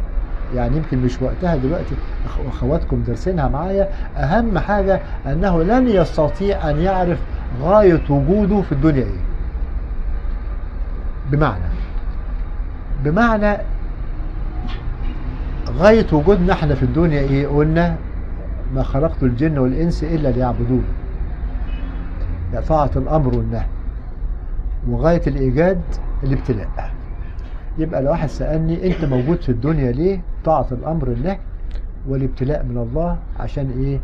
يعني يمكن مش وقتها دلوقتي أخواتكم دارسينها معايا. أهم حاجة أنه لن يستطيع أن يعرف غاية وجوده في الدنيا إيه. بمعنى بمعنى غاية وجودنا إحنا في الدنيا إيه؟ قلنا ما خلقت الجن والإنس إلا ليعبدون. يعني طاعه الأمر والنهي وغاية الإيجاد الابتلاء. يبقى لو واحد سألني أنت موجود في الدنيا ليه طاعه الأمر النهي والابتلاء من الله عشان إيه؟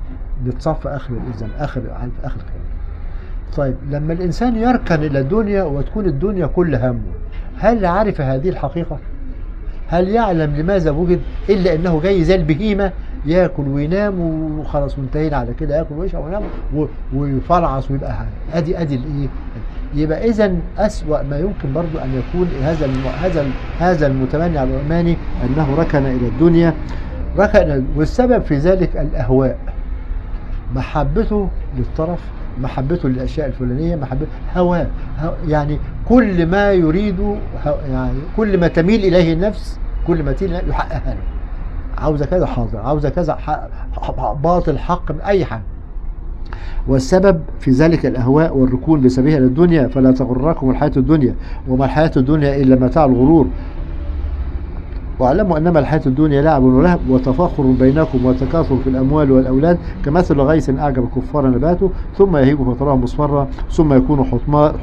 نتصفى آخر الإذن آخر آخر الكلام. طيب لما الإنسان يركن إلى الدنيا وتكون الدنيا كل همه هل عرف هذه الحقيقة؟ هل يعلم لماذا وجد؟ إلا إنه جاي زي البهيمة ياكل وينام وخلاص وانتهينا على كده ياكل ويشرب وينام و- ويفلعص ويبقى. ادي أدي الإيه؟ يبقى اذا أسوأ ما يمكن برضو أن يكون هذا. هذا هذا المتمني على الاماني أنه ركن إلى الدنيا. ركن والسبب في ذلك الأهواء. محبته للطرف محبته للأشياء الفلانية محبته هواه هو يعني كل ما يريد هو- يعني كل ما تميل إليه النفس كل ما تميل يحققها له. عاوزه كذا حاضر عاوزه كذا باطل حق أي حاجة. والسبب في ذلك الأهواء والركون بسبيل الدنيا فلا تغركم الحياة الدنيا وما الحياة الدنيا إلا متاع الغرور واعلموا أنما الحياة الدنيا لعب ولهب وتفاخر بينكم وتكاثر في الأموال والأولاد كمثل غيث أعجب الكفار نباته ثم يهيج فتراه مصفرا ثم يكون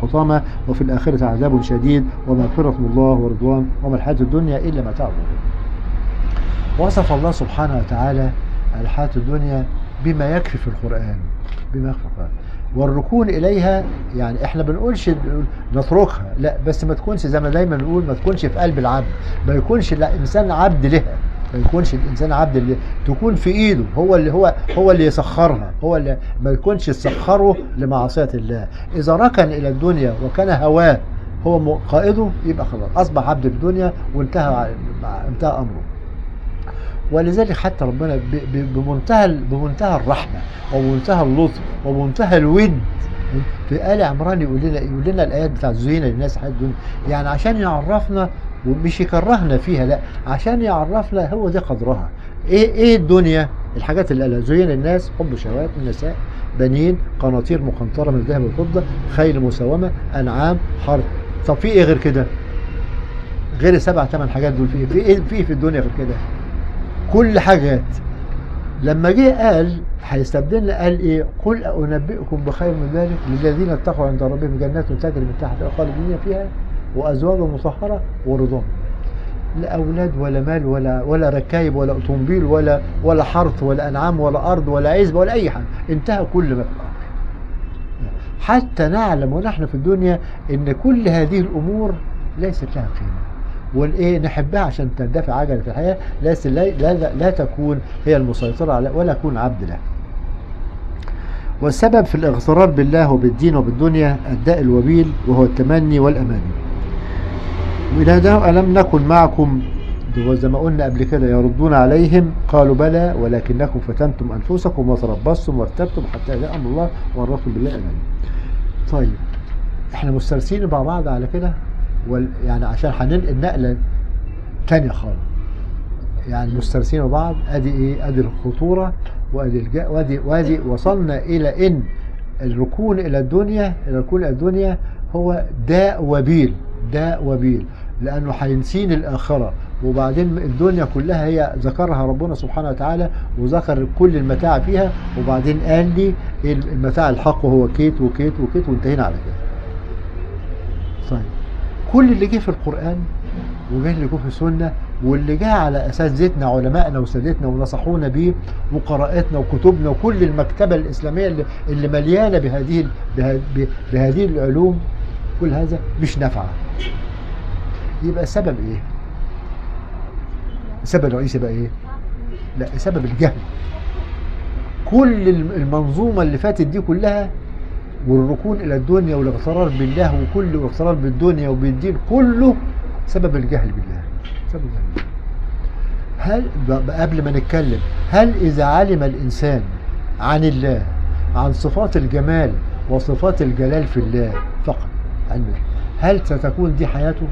حطاما وفي الآخرة عذاب شديد ومغفره من الله ورضوان وما الحياة الدنيا إلا متاع الغرور. وصف الله سبحانه وتعالى الحياة الدنيا بما يكفي في القرآن بما القران والركون إليها يعني إحنا بنقولش نتركها لا بس ما تكونش زي ما دايما نقول ما تكونش في قلب العبد ما يكونش الانسان عبد لها ما يكونش الانسان عبد اللي تكون في إيده هو اللي هو هو اللي يسخرها هو اللي ما يكونش يسخره لمعصية الله. إذا ركن إلى الدنيا وكان هواه هو قائده يبقى خلاص أصبح عبد الدنيا وانتهى انتهى أمره. ولذلك حتى ربنا بمنتهى ال- بمنتهى الرحمة وبمنتهى اللطف وبمنتهى الود. في آل عمران يقول لنا يقول لنا الآيات بتاعت زين للناس حياة الدنيا يعني عشان يعرفنا ومش يكرهنا فيها لا عشان يعرفنا هو ده قدرها. إيه إيه الدنيا؟ الحاجات اللي قالها. زين الناس حب شهوات النساء بنين قناطير مقنطرة من الذهب والفضة خيل مسومه أنعام حرث. طب في إيه غير كده؟ غير السبع ثمان حاجات دول في إيه في إيه في الدنيا غير كده؟ كل حاجات. لما جه قال هيستبدلنا قال إيه؟ قل انبئكم بخير من ذلك للذين اتقوا عند ربهم جنات تجري من تحت خالدين فيها وازواج مطهره ورضوان. لا أولاد ولا مال ولا ولا ركايب ولا اوتومبيل ولا ولا حرث ولا أنعام ولا أرض ولا عزبة ولا أي حاجة. انتهى كل ما في الامر حتى نعلم ونحن في الدنيا إن كل هذه الأمور ليست لها قيمة. والايه نحبها عشان تندفع عجلة الحياة لا, لا, لا تكون هي المسيطرة على ولا يكون عبد لها. والسبب في الاغترار بالله وبالدين وبالدنيا الداء الوبيل وهو التمني والاماني. وإلى ده ألم نكن معكم ده زي ما قلنا قبل كده يردون عليهم قالوا بلى ولكنكم فتنتم أنفسكم وتربصتم وارتبتم حتى جاء أمر الله وغركم بالله أمان. طيب إحنا مسترسلين مع بعض على كده وال يعني عشان هننقل نقله تانية خالص. يعني مسترسلين بعض أدي إيه؟ أدي الخطورة وأدي الجا وادي وادي وصلنا إلى إن الركون إلى الدنيا الركون إلى الدنيا هو داء وبيل داء وبيل لأنه هينسيني الآخرة. وبعدين الدنيا كلها هي ذكرها ربنا سبحانه وتعالى وذكر كل المتاع فيها. وبعدين قال لي المتاع الحق هو كيت وكيت وكيت وانتهينا على كده. طيب. كل اللي جه في القرآن وجه اللي جه في السنة واللي جه على أساتذتنا علمائنا وسادتنا ونصحونا بيه وقراءتنا وكتبنا وكل المكتبة الإسلامية اللي, اللي مليانة بهذه بهذه العلوم كل هذا مش نافعة يبقى السبب إيه؟ السبب الرئيسي بقى إيه؟ لا سبب الجهل كل المنظومة اللي فاتت دي كلها والركون إلى الدنيا والاغترار بالله وكل الاغترار بالدنيا وبالدين كله سبب الجهل بالله سبب الجهل بالله. هل قبل ما نتكلم هل إذا علم الإنسان عن الله عن صفات الجمال وصفات الجلال في الله فقط هل ستكون دي حياته؟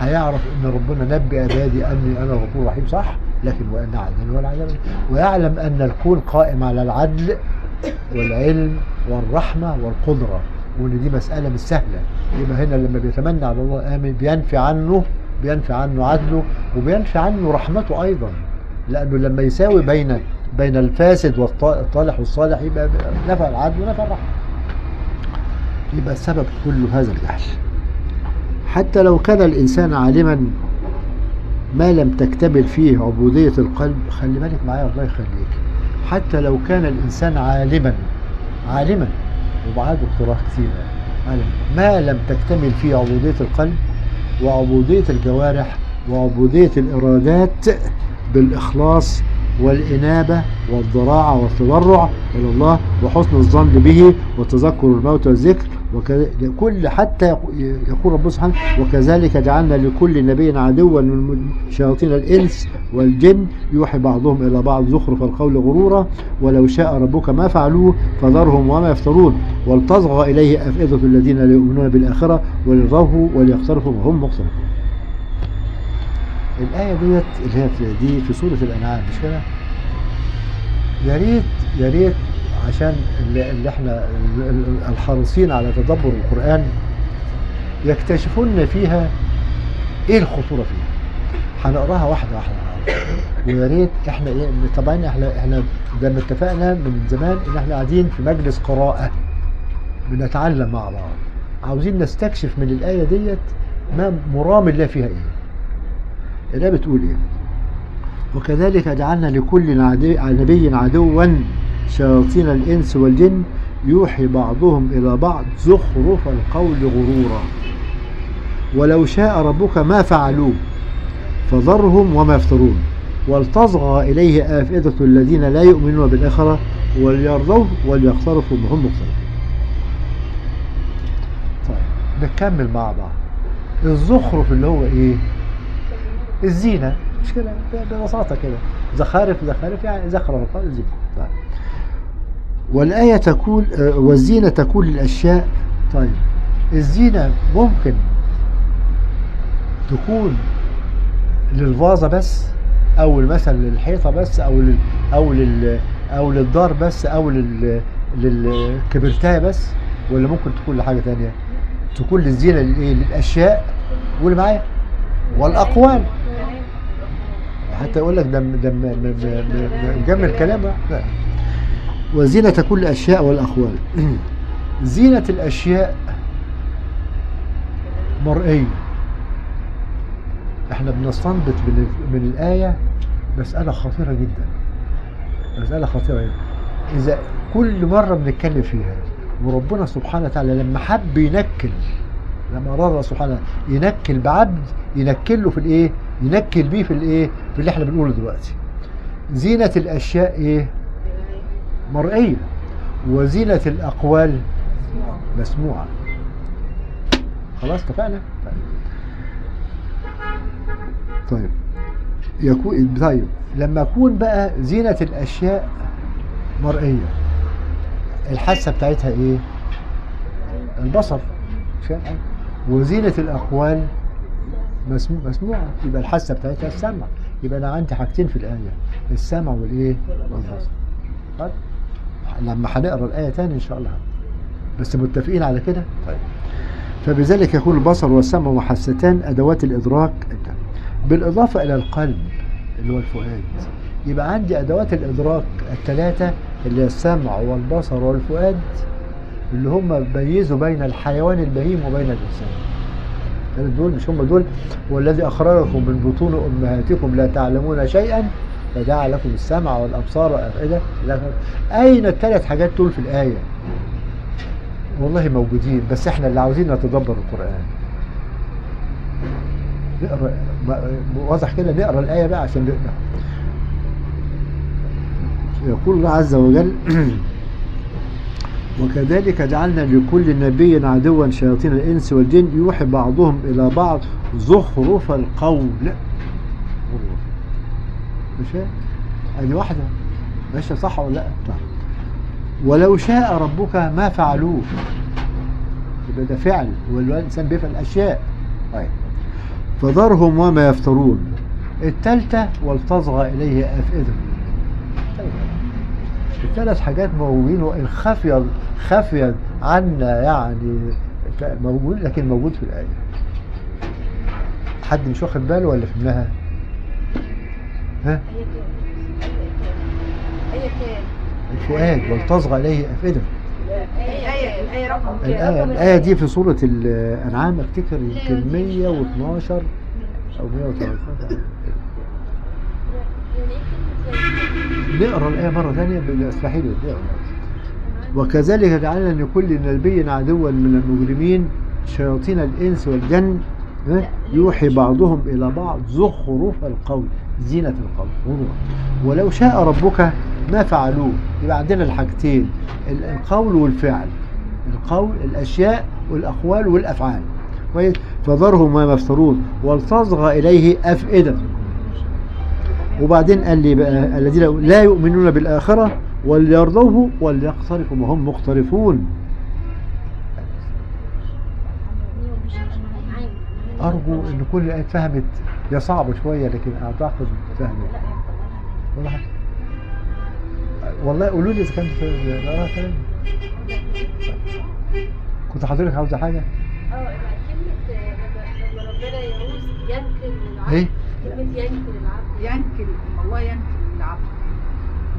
هيعرف إن ربنا نبئ عبادي اني أنا الغفور الرحيم صح لكن وإن عدل ولا عدل ويعلم أن الكون قائم على العدل والعلم والرحمة والقدرة وإن دي مسألة مش سهلة. يبقى هنا لما بيتمنى على الله آمن بينفي عنه بينفي عنه عدله وبينفي عنه رحمته أيضا. لأنه لما يساوي بين بين الفاسد والصالح والصالح يبقى نفع العدل ونفع الرحمة. يبقى السبب كل هذا الجهل حتى لو كان الإنسان عالما ما لم تكتمل فيه عبودية القلب خلي بالك معايا الله يخليك. حتى لو كان الإنسان عالما عالما. ومعاه دكتوراه كثيرة عالم ما لم تكتمل فيه عبودية القلب وعبودية الجوارح وعبودية الإرادات بالإخلاص والإنابة والضراعة والتضرع إلى الله وحسن الظن به وتذكر الموت والذكر. وكل حتى يقول ربنا سبحانه وكذلك جعلنا لكل نبي عدوا من شياطين الإنس والجن يوحي بعضهم إلى بعض زخرف القول غرورا ولو شاء ربك ما فعلوه فذرهم وما يفترون ولتصغى إليه أفئدة الذين لا يؤمنون بالآخرة وليرضوه وليقترفوا وهم مقترفون الآية ديت اللي هي دي في سورة الأنعام مش كده؟ يا ريت يا ريت عشان اللي, اللي إحنا ال- ال- الحريصين على تدبر القرآن يكتشفون فيها إيه الخطورة فيها. هنقراها واحدة واحدة. ويا ريت إحنا إيه طبعا إحنا إحنا ما اتفقنا من زمان إن إحنا قاعدين في مجلس قراءة. بنتعلم مع بعض. عاوزين نستكشف من الآية ديت ما مرام الله فيها إيه. الآية بتقول إيه؟ وكذلك جعلنا لكل نبي عدوا شياطين الإنس والجن يوحي بعضهم إلى بعض زخرف القول غرورا. ولو شاء ربك ما فعلوه فذرهم وما يفترون. ولتصغى إليه آفئدة الذين لا يؤمنون بالآخرة وليرضوه وليقترفوا هم مقترفون. طيب نكمل مع بعض. الزخرف اللي هو إيه؟ الزينة. مش كده؟ ببساطة كده. زخارف زخارف يعني زخرف القول الزينة طيب. والآية تقول آه، والزينة تكون للأشياء طيب الزينة ممكن تكون للفازة بس أو مثلا للحيطة بس أو لل أو لل أو للدار بس أو لل للكبرتاية بس ولا ممكن تكون لحاجة تانية؟ تكون للزينة للإيه؟ للأشياء. واللي معايا. والأقوال. حتى يقول لك ده مجمل كلام بقى. وزينة كل الأشياء والأقوال زينة الأشياء مرئية إحنا بنستنبط من, من الآية مسألة خطيرة جدا مسألة خطيرة جدا إذا كل مرة بنتكلم فيها وربنا سبحانه وتعالى لما حب ينكل لما أراد سبحانه ينكل بعبد ينكل له في الإيه؟ ينكل بيه في الإيه؟ في اللي إحنا بنقوله دلوقتي زينة الأشياء إيه؟ مرئية وزينة الأقوال مسموعة خلاص اتفقنا؟ طيب. يكون طيب لما أكون بقى زينة الأشياء مرئية الحاسة بتاعتها إيه؟ البصر. وزينة الأقوال مسموع مسموعة يبقى الحاسة بتاعتها السمع يبقى أنا عندي حاجتين في الآية السمع والإيه؟ والبصر طيب لما هنقرأ الآية تاني إن شاء الله. بس متفقين على كده؟ طيب. فبذلك يكون البصر والسمع وحستان أدوات الإدراك بالإضافة إلى القلب اللي هو الفؤاد. يبقى عندي أدوات الإدراك الثلاثة اللي هي السمع والبصر والفؤاد اللي هم بيزوا بين الحيوان البهيم وبين الإنسان. الثلاث دول مش هم دول؟ والذي أخرجكم من بطون أمهاتكم لا تعلمون شيئا. فجعل لكم السمع والأبصار والأفئدة إلى- أين الثلاث حاجات دول في الآية؟ والله موجودين بس إحنا اللي عاوزين نتدبر القرآن. نقرأ واضح كده؟ نقرأ الآية بقى عشان نقرا يقول الله عز وجل وكذلك جعلنا لكل نبي عدوا شياطين الإنس والجن. يوحي بعضهم إلى بعض زخرف القول. مش؟ ادي واحدة ماشية صح ولا لا؟ طيب. ولو شاء ربك ما فعلوه يبقى ده فعل والإنسان بيفعل أشياء طيب فذرهم وما يفترون التالتة ولتصغى إليه أفئدة الثلاث حاجات موجودين وإن خفي خفي عنا يعني موجود لكن موجود في الآية حد مش واخد باله ولا فهمناها؟ ها؟ هي كام؟ الفؤاد ولتصغى إليه أفئدة الآية الآية دي في سورة الأنعام أفتكر يمكن 112 أو 113 يعني إيه كلمة نقرأ الآية مرة ثانية بالإسرائيل نقرا وكذلك جعلنا لكل نبي عدوا من المجرمين شياطين الإنس والجن؟ يوحي بعضهم إلى بعض زخرف القول زينة القول غرور ولو شاء ربك ما فعلوه. يبقى عندنا الحاجتين ال- القول والفعل. القول الأشياء والأقوال والأفعال. كويس؟ فذرهم وما يفترون. ولتصغى إليه أفئدة. وبعدين قال لي بقى الذين لا يؤمنون بالآخرة وليرضوه وليقترفوا. ما هم مقترفون. أرجو إن كل الآية اتفهمت هي صعبة شوية لكن أعتقد فهمت والله. والله قولوا لي إذا كنت نقراها تاني كنت حضرتك عاوزة حاجة؟ آه يبقى كلمة لما لما ربنا يعوز يد إيه؟ كلمة ينكل العبد. ينكل الله ينكل العبد.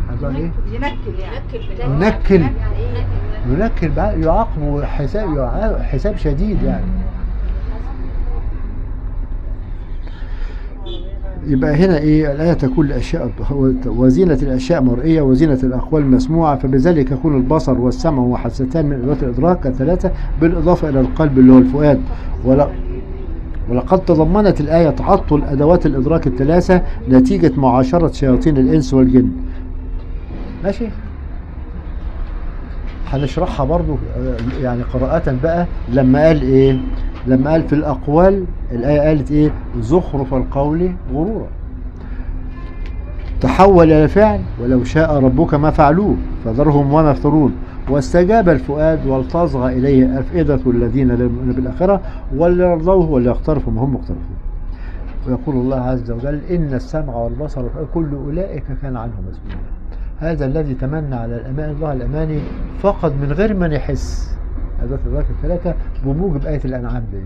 هذا إيه؟ ينكل يعني. ينكل ينكل. يعني إيه؟ ينكل؟ ينكل بقى يعاقبه حساب حساب شديد يعني. يبقى هنا إيه؟ الآية تكون الأشياء وزينة الأشياء مرئية وزينة الأقوال مسموعة فبذلك يكون البصر والسمع وحستان من أدوات الإدراك الثلاثة بالإضافة إلى القلب اللي هو الفؤاد. ولا ولقد تضمنت الآية تعطل أدوات الإدراك الثلاثة نتيجة معاشرة شياطين الإنس والجن. ماشي؟ هنشرحها برضو آه، يعني قراءة بقى لما قال إيه؟ لما قال في الأقوال الآية قالت إيه؟ زخرف القول غرورا. تحول إلى فعل ولو شاء ربك ما فعلوه فذرهم وما يفترون. واستجاب الفؤاد والتصغى إليه أفئدة الذين لا يؤمنون بالآخرة واللي يرضوه واللي يقترفوا ما هم مقترفون. ويقول الله عز وجل إن السمع والبصر كل أولئك كان عنه مسؤولا. هذا الذي تمنى على الأمان الله الأماني فقط من غير من يحس. أدوات الإدراك الثلاثة بموجب آية الأنعام ديت.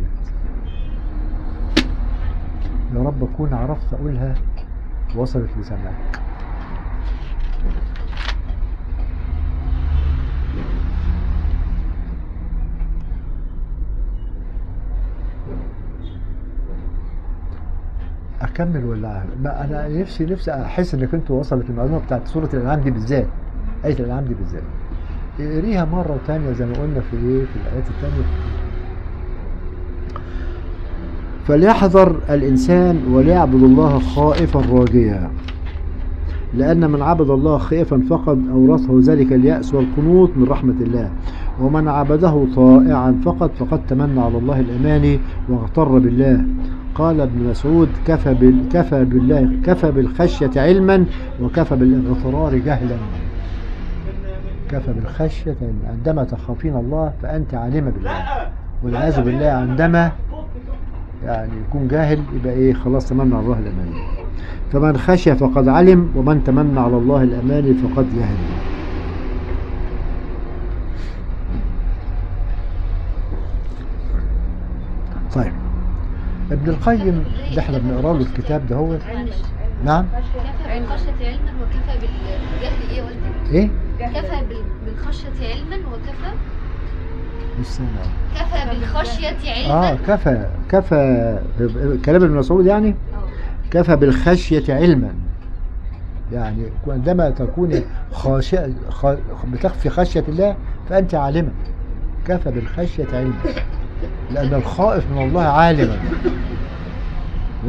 يا رب أكون عرفت أقولها وصلت لسمعك أكمل ولا ما أنا نفسي نفسي أحس إنك أنت وصلت المعلومة بتاعت سورة الأنعام دي بالذات. آية الأنعام دي بالذات. اقريها مرة وثانيه زي ما قلنا في إيه في الآيات الثانية فليحذر الإنسان وليعبد الله خائفا راجيا. لأن من عبد الله خائفا فقد أورثه ذلك اليأس والقنوط من رحمة الله. ومن عبده طائعا فقد فقد تمنى على الله الأماني واغتر بالله. قال ابن مسعود كفى كفى بالله كفى بالخشية علما وكفى بالإغترار جهلا. كفى بالخشية. عندما تخافين الله فأنت عالمة بالله. والعياذ بالله عندما يعني يكون جاهل يبقى إيه خلاص تمنى على الله الأماني فمن خشي فقد علم ومن تمنى على الله الأماني فقد يهل طيب. ابن القيم ده إحنا بنقرا له الكتاب ده هو. نعم. كفى بالخشية علما وكفى بالجهل. إيه قلت؟ إيه؟ كفى بال- بالخشية علما وكفى؟ كفى بالخشية آه علما؟ كفى. كفى كلام ابن مسعود يعني؟ آه. كفى بالخشية علما. يعني عندما تكون خاشئة خ- بتخفي خشية الله فأنت عالمة كفى بالخشية علما. لأن الخائف من الله عالما.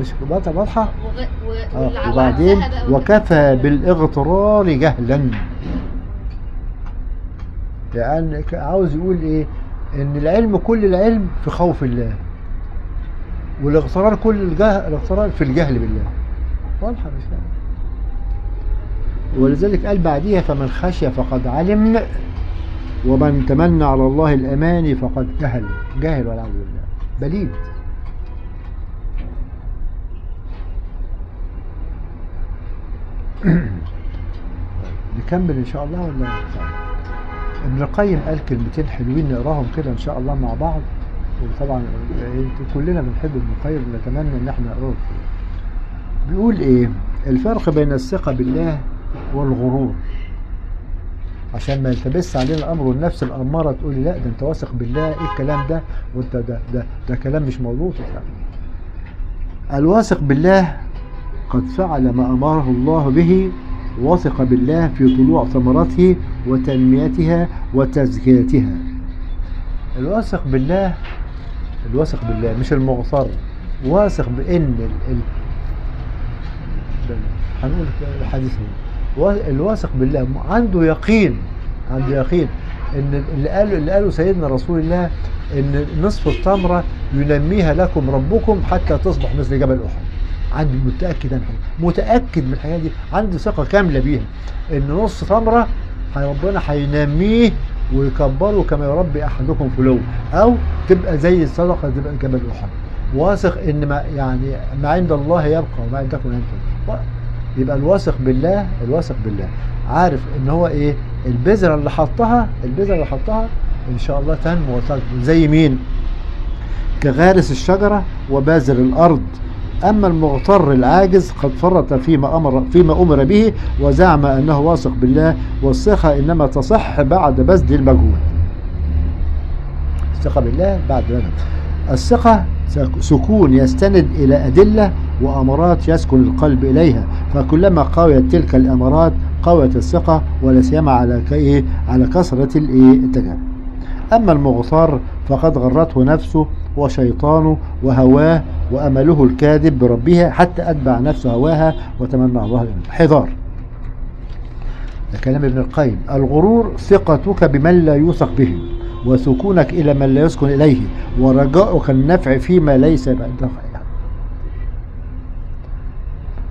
مش واضحة واضحة؟ وغ- و- آه وبعدين وكفى بالإغترار جهلا. ك- عاوز يقول إيه؟ إن العلم كل العلم في خوف الله. والاغترار كل الجهل الاغترار في الجهل بالله. واضحه مش ولذلك قال بعديها فمن خشي فقد علم ومن تمنى على الله الاماني فقد جهل. جاهل والعياذ بالله. بليد. نكمل إن شاء الله ولا؟ ابن القيم قال كلمتين حلوين نقراهم كده إن شاء الله مع بعض. وطبعا كلنا بنحب ابن القيم ونتمنى إن إحنا نقراه بيقول إيه؟ الفرق بين الثقة بالله والغرور. عشان ما يلتبس علينا الأمر والنفس الأمارة تقول لا ده أنت واثق بالله إيه الكلام ده؟ وأنت ده ده ده كلام مش موضوع. الواثق بالله قد فعل ما أمره الله به وثق بالله في طلوع ثمرته وتنميتها وتزكيتها الواثق بالله الواثق بالله مش المغتر واثق بإن ال... هنقول الحديث الواثق بالله عنده يقين عنده يقين إن اللي قاله اللي قاله سيدنا رسول الله إن نصف التمرة ينميها لكم ربكم حتى تصبح مثل جبل أحد عنده متأكد حاجة. متأكد من الحاجة دي عنده ثقة كاملة بيها إن نص تمرة ربنا هينميه ويكبره كما يربي أحدكم فلو. أو تبقى زي الصدقة تبقى جبل احد واثق إن ما يعني ما عند الله يبقى وما عندكم أنتم يبقى الواثق بالله الواثق بالله. عارف إن هو إيه؟ البذرة اللي حطها البذرة اللي حطها إن شاء الله تنمو زي مين؟ كغارس الشجرة وباذر الأرض. أما المغتر العاجز قد فرط فيما أمر فيما أمر به وزعم أنه واثق بالله والثقة إنما تصح بعد بذل المجهود. الثقة بالله بعد بذل الثقة سكون يستند إلى أدلة وأمارات يسكن القلب إليها فكلما قويت تلك الأمارات قويت الثقة ولا سيما على على كثرة الإيه أما المغتر فقد غرته نفسه وشيطانه وهواه وأمله الكاذب بربها حتى أتبع نفسه هواها وتمنى الله حذار. ده كلام ابن القيم. الغرور ثقتك بمن لا يوثق به وسكونك إلى من لا يسكن إليه ورجاؤك النفع فيما ليس بعده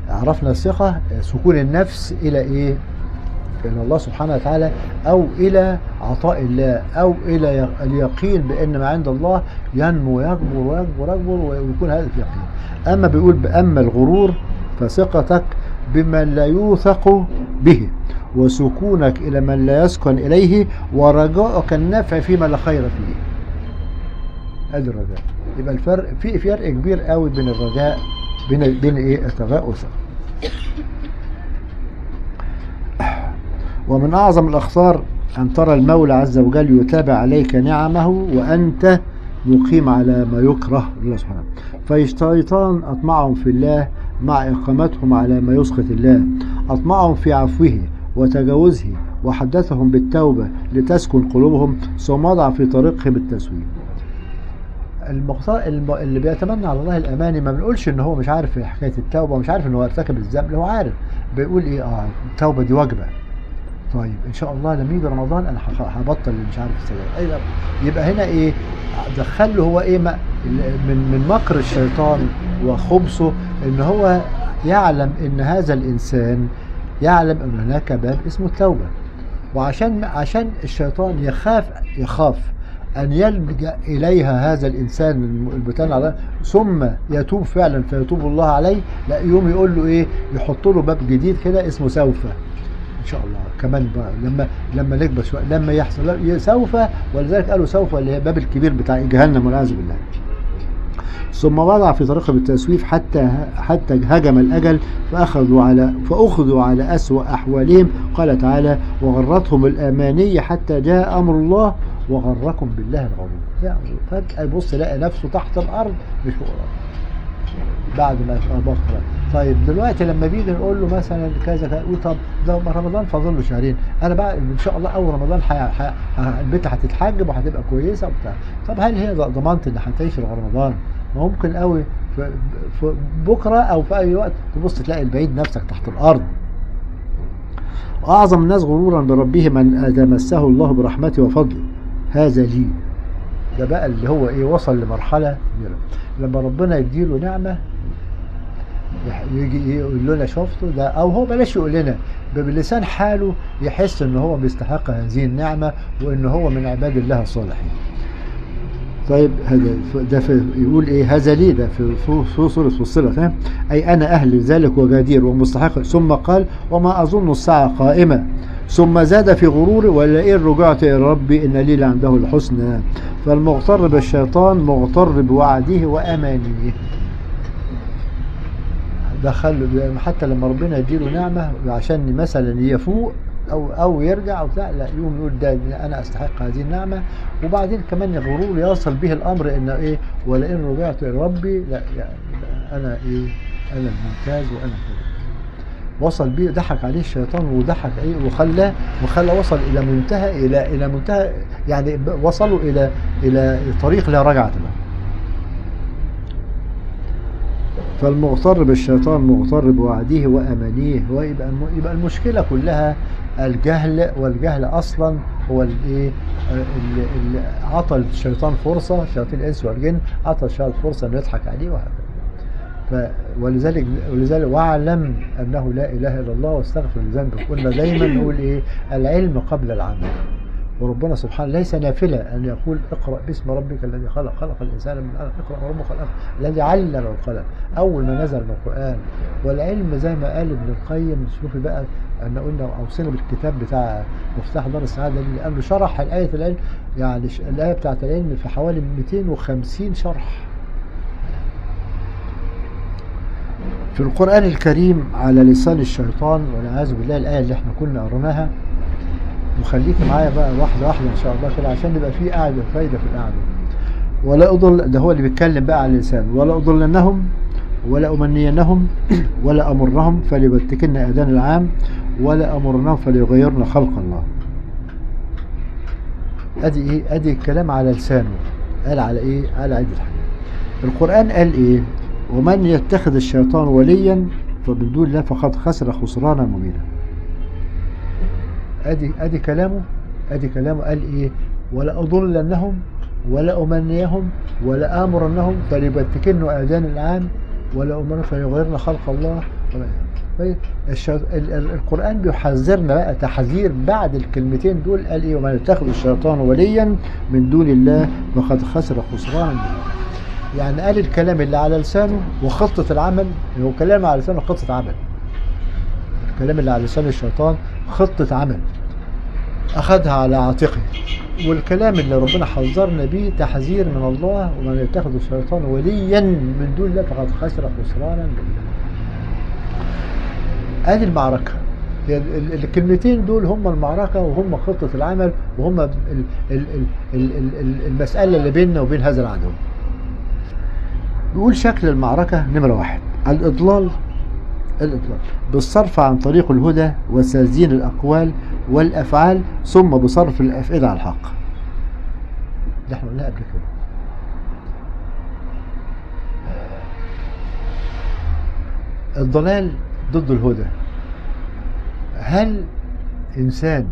عرفنا الثقة سكون النفس إلى إيه؟ إلى الله سبحانه وتعالى أو إلى عطاء الله أو إلى اليقين بأن ما عند الله ينمو ويكبر ويكبر ويكبر ويكون هذا اليقين أما بيقول أما الغرور فثقتك بمن لا يوثق به وسكونك إلى من لا يسكن إليه ورجاؤك النفع فيما لا خير فيه. هذا الرجاء. يبقى الفرق في فرق كبير قوي بين الرجاء بين بين إيه؟ والثقة ومن أعظم الأخطار أن ترى المولى عز وجل يتابع عليك نعمه وأنت مقيم على ما يكره الله سبحانه فالشيطان أطمعهم في الله مع إقامتهم على ما يسخط الله. أطمعهم في عفوه وتجاوزه وحدثهم بالتوبة لتسكن قلوبهم ثم وضع في طريقهم التسويف المقصر الم- اللي بيتمنى على الله الاماني ما بنقولش إن هو مش عارف حكاية التوبة ومش عارف إن هو ارتكب الذنب هو عارف. بيقول إيه؟ آه التوبة دي واجبة. طيب إن شاء الله لما يجي رمضان أنا هبطل مش عارف السجاير أيوه يبقى هنا إيه؟ دخل له هو إيه؟ من من مكر الشيطان وخبثه إن هو يعلم إن هذا الإنسان يعلم أن هناك باب اسمه التوبة. وعشان عشان الشيطان يخاف يخاف أن يلجأ إليها هذا الإنسان البتان على ثم يتوب فعلا فيتوب الله عليه لا يوم يقول له إيه؟ يحط له باب جديد كده اسمه سوف. إن شاء الله. كمان لما لما نكبر شوية لما يحصل سوف ولذلك قالوا سوف اللي هي الباب الكبير بتاع جهنم والعياذ بالله. ثم وضع في طريقه بالتسويف حتى حتى هجم الأجل فأخذوا على فأخذوا على أسوأ أحوالهم. قال تعالى وغرتهم الأماني حتى جاء أمر الله وغركم بالله الغرور. يعني فجأة يبص يلاقي نفسه تحت الأرض مش فوق الأرض. بعد ما يبقى بكره طيب دلوقتي لما بيجي نقول له مثلا كذا كذا طب ده رمضان فاضل له شهرين. أنا بقى إن شاء الله أول رمضان حي... حي... البنت هتتحجب وهتبقى كويسة وبتاع. طب هل هي ضمانت ان هتعيش رمضان؟ ما ممكن قوي في... في بكرة أو في أي وقت تبص تلاقي البعيد نفسك تحت الأرض. واعظم الناس غرورا بربه من تمسه الله برحمته وفضله. هذا لي. ده بقى اللي هو إيه وصل لمرحلة كبيرة. لما ربنا يديله نعمة يجي يقول لنا شفته ده أو هو بلاش يقول لنا بلسان حاله يحس إن هو بيستحق هذه النعمة وإن هو من عباد الله الصالحين. طيب هذا ده في يقول إيه هذا لي ده في سورة فصلت أي أنا أهل ذلك وجدير ومستحق. ثم قال وما أظن الساعة قائمة. ثم زاد في غروره ولئن رجعت إلى ربي إن لي لعنده الحسنى فالمغتر بالشيطان مغتر بوعده وأمانيه. دخل حتى لما ربنا يديله نعمة عشان مثلا يفوق أو أو يرجع أو بتاع لا يوم يقول ده أنا أستحق هذه النعمة. وبعدين كمان غرور يصل به الأمر إن إيه؟ ولئن رجعت إلى ربي لا يعني أنا إيه؟ أنا الممتاز وأنا كده وصل بيه ضحك عليه الشيطان وضحك إيه وخلاه وخلى وصل إلى منتهى إلى إلى منتهى يعني وصلوا إلى إلى طريق لا رجعه له. فالمغتر بالشيطان مغتر بوعده وأمانيه ويبقى يبقى المشكلة كلها الجهل والجهل أصلا هو الإيه؟ اللي عطى الشيطان فرصة شياطين الإنس والجن عطى الشيطان فرصة إنه يضحك عليه وهكذا. ولذلك ولذلك واعلم أنه لا إله إلا الله واستغفر لذنبك. قلنا دايما نقول إيه؟ العلم قبل العمل. وربنا سبحانه ليس نافلة أن يقول اقرأ باسم ربك الذي خلق. خلق الإنسان من علق اقرأ وربك الأكرم الذي علم القلم. أول ما نزل من القرآن. والعلم زي ما قال ابن القيم شوفي بقى أن قلنا أوصينا بالكتاب بتاع مفتاح دار السعادة اللي له شرح الآية العلم. يعني الآية بتاعت العلم في حوالي 250 شرح. في القرآن الكريم على لسان الشيطان والعياذ بالله الآية اللي إحنا كنا قريناها وخليك معايا بقى واحدة واحدة إن شاء الله كده عشان نبقى في قاعدة فايدة في القعدة ولا أضل ده هو اللي بيتكلم بقى على اللسان. ولا أضلنهم ولا أمنينهم ولا أمرهم فليبتكن أذان العام ولا أمرنهم فليغيرن خلق الله. أدي إيه؟ أدي الكلام على لسانه. قال على إيه؟ على عدة حاجات القرآن قال إيه؟ ومن يتخذ الشيطان وليا فمن دون الله فقد خسر خسرانا مبينا. ادي أدي كلامه. أدي كلامه. قال إيه؟ ولا أضلنهم ولا أمنيهم ولا آمرنهم فليبتكنوا آذان العام ولا أمرنهم فليغيرن خلق الله. طيب الش- ال- ال- القرآن بيحذرنا بقى تحذير بعد الكلمتين دول. قال إيه؟ ومن يتخذ الشيطان وليا من دون الله فقد خسر خسرانا مبينا. يعني قال الكلام اللي على لسانه وخطة العمل هو كلام على لسانه خطة عمل. الكلام اللي على لسان الشيطان خطة عمل. أخذها على عاتقه. والكلام اللي ربنا حذرنا بيه تحذير من الله ومن يتخذ الشيطان وليا من دون الله فقد خسر خسرانا ادي المعركة. هي ال- ال- الكلمتين دول هم المعركة وهم خطة العمل وهم ال- ال- ال- ال- ال- ال- المسألة اللي بيننا وبين هذا العدو. بيقول شكل المعركة نمرة واحد. الإضلال الإضلال. بالصرف عن طريق الهدى وتزيين الأقوال والأفعال ثم بصرف الأفئدة على الحق. ده إحنا قلناها قبل كده. الضلال ضد الهدى. هل إنسان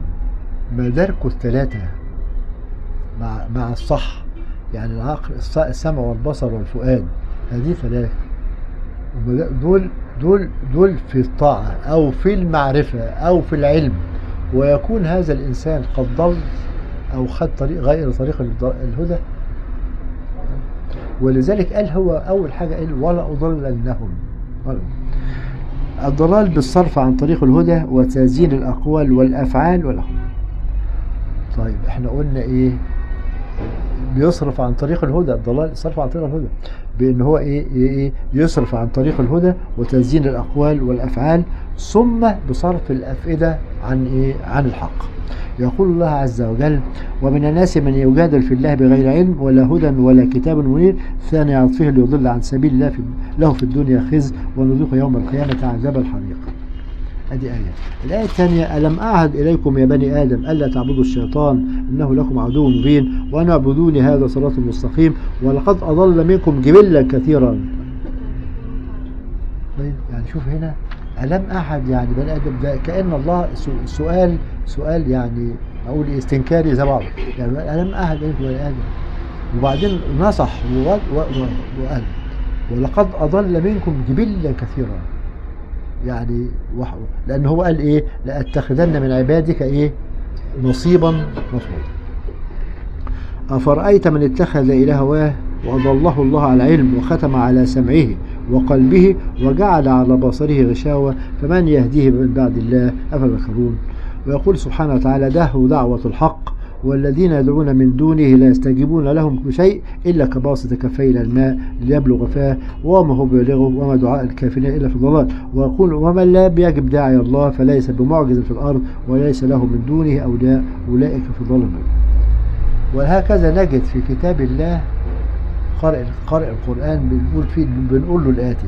مداركه الثلاثة مع مع الصح يعني العقل السمع والبصر والفؤاد هذه ثلاثة دول دول دول في الطاعة أو في المعرفة أو في العلم. ويكون هذا الإنسان قد ضل أو خد طريق غير طريق الهدى. ولذلك قال هو أول حاجة قال ولا أضلنهم. ولا الضلال بالصرف عن طريق الهدى وتزيين الأقوال والأفعال والأخلاق طيب إحنا قلنا إيه؟ بيصرف عن طريق الهدى. الضلال صرف عن طريق الهدى. بإن هو إيه, إيه, إيه يصرف عن طريق الهدى وتزيين الأقوال والأفعال ثم بصرف الأفئدة عن إيه عن الحق. يقول الله عز وجل ومن الناس من يجادل في الله بغير علم ولا هدى ولا كتاب منير ثاني عطفه ليضل عن سبيل الله له في الدنيا خزي ونذيق يوم القيامة عذاب الحريق. ادي آية. الآية الثانية ألم أعهد إليكم يا بني آدم ألا تعبدوا الشيطان؟ إنه لكم عدو مبين وأن أعبدوني هذا صراط مستقيم ولقد أضل منكم جبلا كثيرا. طيب يعني شوف هنا ألم أعهد؟ يعني بني آدم ده كأن الله سؤال سؤال يعني إيه استنكاري زي بعض. يعني ألم أعهد إليكم يا بني آدم؟ وبعدين نصح وقال ولقد أضل منكم جبلا كثيرا. يعني. لأن هو قال إيه؟ لأتخذن من عبادك إيه؟ نصيبا مفروضا. أفرأيت من اتخذ إله هواه وأضله الله على علم وختم على سمعه وقلبه وجعل على بصره غشاوة فمن يهديه من بعد الله؟ أفذكرون ويقول سبحانه وتعالى ده دعوة الحق والذين يدعون من دونه لا يستجيبون لهم بشيء إلا كباسط كفي إلى الماء ليبلغ فاه وما هو بيبلغه وما دعاء الكافرين إلا في الضلال. ويقول ومن لا بيجب داعي الله فليس بمعجز في الأرض وليس له من دونه أولياء أولئك في مبين وهكذا نجد في كتاب الله قارئ قارئ القرآن بنقول فيه بنقول له الآتي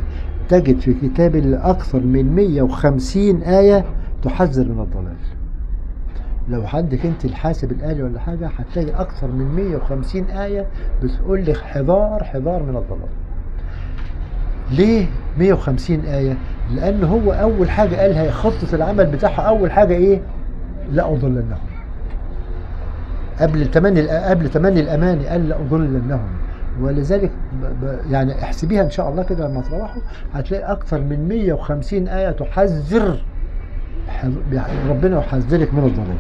تجد في كتاب أكثر من 150 آية تحذر من الضلال. لو عندك انت الحاسب الآلي ولا حاجة هتلاقي أكثر من 150 آية بتقول لك حذار حذار من الضلال ليه 150 آية؟ لأن هو أول حاجة قالها خطة العمل بتاعها أول حاجة إيه؟ لا أضلنهم قبل تمني قبل تمني الأماني قال لا أضلنهم ولذلك يعني احسبيها إن شاء الله كده لما تروحوا هتلاقي أكثر من 150 آية تحذر حذ- يعني ربنا يحذرك من الضلال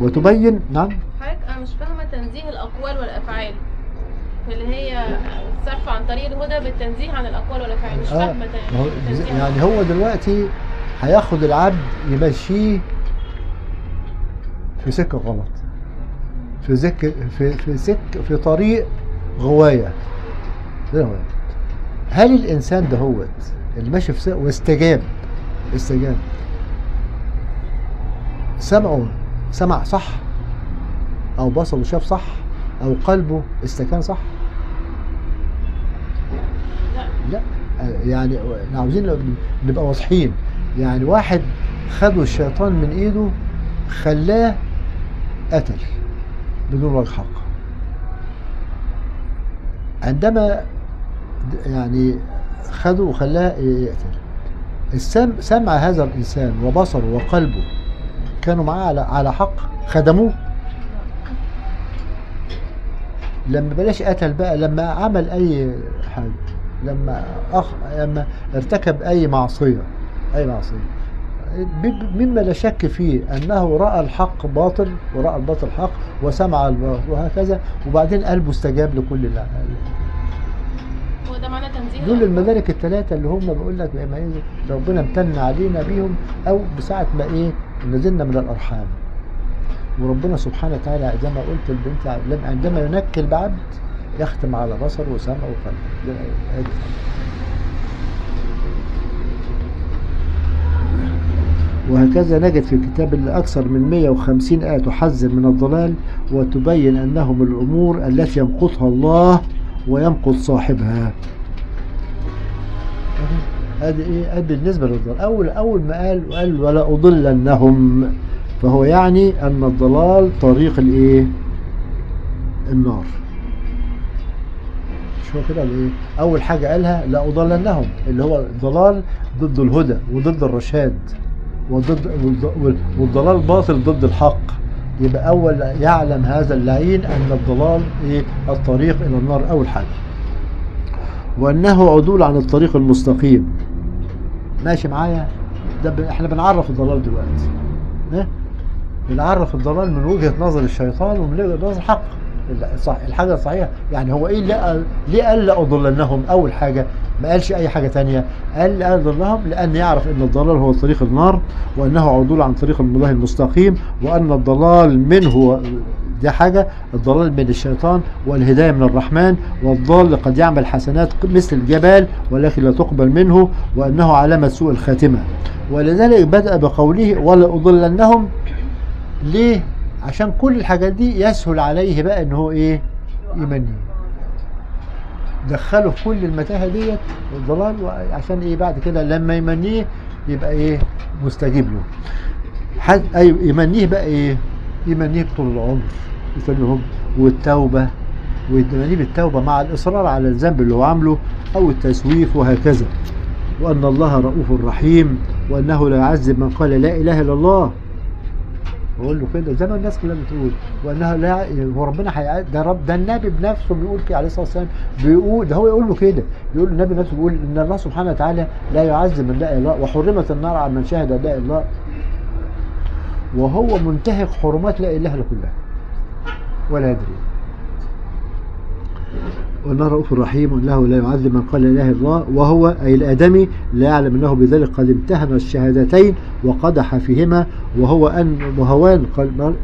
وتبين نعم. حضرتك أنا مش فاهمة تنزيه الأقوال والأفعال. اللي هي الصرف عن طريق الهدى بالتنزيه عن الأقوال والأفعال مش آه فاهمة عن يعني هو دلوقتي هياخد العبد يمشيه في سكة غلط. في سكة في في سك في طريق غواية. هل الإنسان ده هو اللي ماشي في سق واستجاب استجاب. سمعه سمع صح أو بصره شاف صح أو قلبه استكان صح؟ لا. يعني عاوزين نبقى واضحين. يعني واحد خدوا الشيطان من إيده خلاه قتل بدون وجه حق. عندما يعني خده وخلاه يقتل. سمع هذا الإنسان وبصره وقلبه كانوا معاه على على حق خدموه. لما بلاش قتل بقى لما عمل أي حاجة لما أخ لما ارتكب أي معصية أي معصية. مما لا شك فيه أنه رأى الحق باطل ورأى الباطل حق وسمع الباطل وهكذا. وبعدين قلبه استجاب لكل اللي هو ده معنى تنزيه دول الأقوال. الملائكة الثلاثة اللي هم بقول لك ربنا امتن علينا بيهم أو بساعة ما إيه نزلنا من الأرحام وربنا سبحانه وتعالى زي ما قلت البنت عندما ينكل بعبد يختم على بصر وسمع وقلب. وهكذا نجد في الكتاب أكثر من 150 آية تحذر من الضلال وتبين أنهم الأمور التي يمقتها الله ويمقت صاحبها ادي إيه؟ ادي بالنسبة للضلال. اول أول ما قال قال ولا أضلنهم. فهو يعني أن الضلال طريق الإيه؟ النار. شو كده الايه أول حاجة قالها لا أضلنهم اللي هو الضلال ضد الهدى وضد الرشاد وضد والض- والضلال باطل ضد الحق. يبقى أول يعلم هذا اللعين أن الضلال إيه؟ الطريق إلى النار. أول حاجة. وأنه عدول عن الطريق المستقيم. ماشي معايا؟ ده ب... إحنا بنعرف الضلال دلوقتي. ها بنعرف الضلال من وجهة نظر الشيطان ومن وجهة نظر الحق. ال- صح الحاجة الصحيحة. يعني هو إيه اللي قال ليه قال لا أضلنهم؟ أول حاجة. ما قالش أي حاجة تانية. قال لا اضلهم لأن يعرف إن الضلال هو طريق النار وأنه عدول عن طريق الله المستقيم وأن الضلال منه دي حاجة الضلال من الشيطان والهداية من الرحمن والضال قد يعمل حسنات مثل الجبال ولكن لا تقبل منه وأنه علامة سوء الخاتمة ولذلك بدأ بقوله ولا أضلنهم ليه؟ عشان كل الحاجات دي يسهل عليه بقى إن هو إيه؟ يمني دخله في كل المتاهة ديت الضلال عشان إيه بعد كده لما يمنيه يبقى إيه؟ مستجيب له. حد أيوه يمنيه بقى إيه؟ يمنيه طول العمر يسلمهم والتوبة ويمنيه بالتوبه مع الإصرار على الذنب اللي هو عامله أو التسويف وهكذا. وأن الله رؤوف رحيم وأنه لا يعذب من قال لا إله إلا الله. بقول له كده زي ما الناس كلها بتقول وانها لا هو ربنا. ده رب ده النبي بنفسه بيقول كده عليه الصلاة والسلام بيقول ده هو يقول له كده يقول النبي نفسه بيقول إن الله سبحانه وتعالى لا يعذب من لا إله وحرمت النار على من شهد لا إله وهو منتهك حرمات لا إله إلا كلها ولا يدري والله رؤوف رحيم انه لا يعذب من قال لا إله إلا الله وهو أي الادمي لا يعلم أنه بذلك قد امتهن الشهادتين وقدح فيهما وهو ان وهوان قال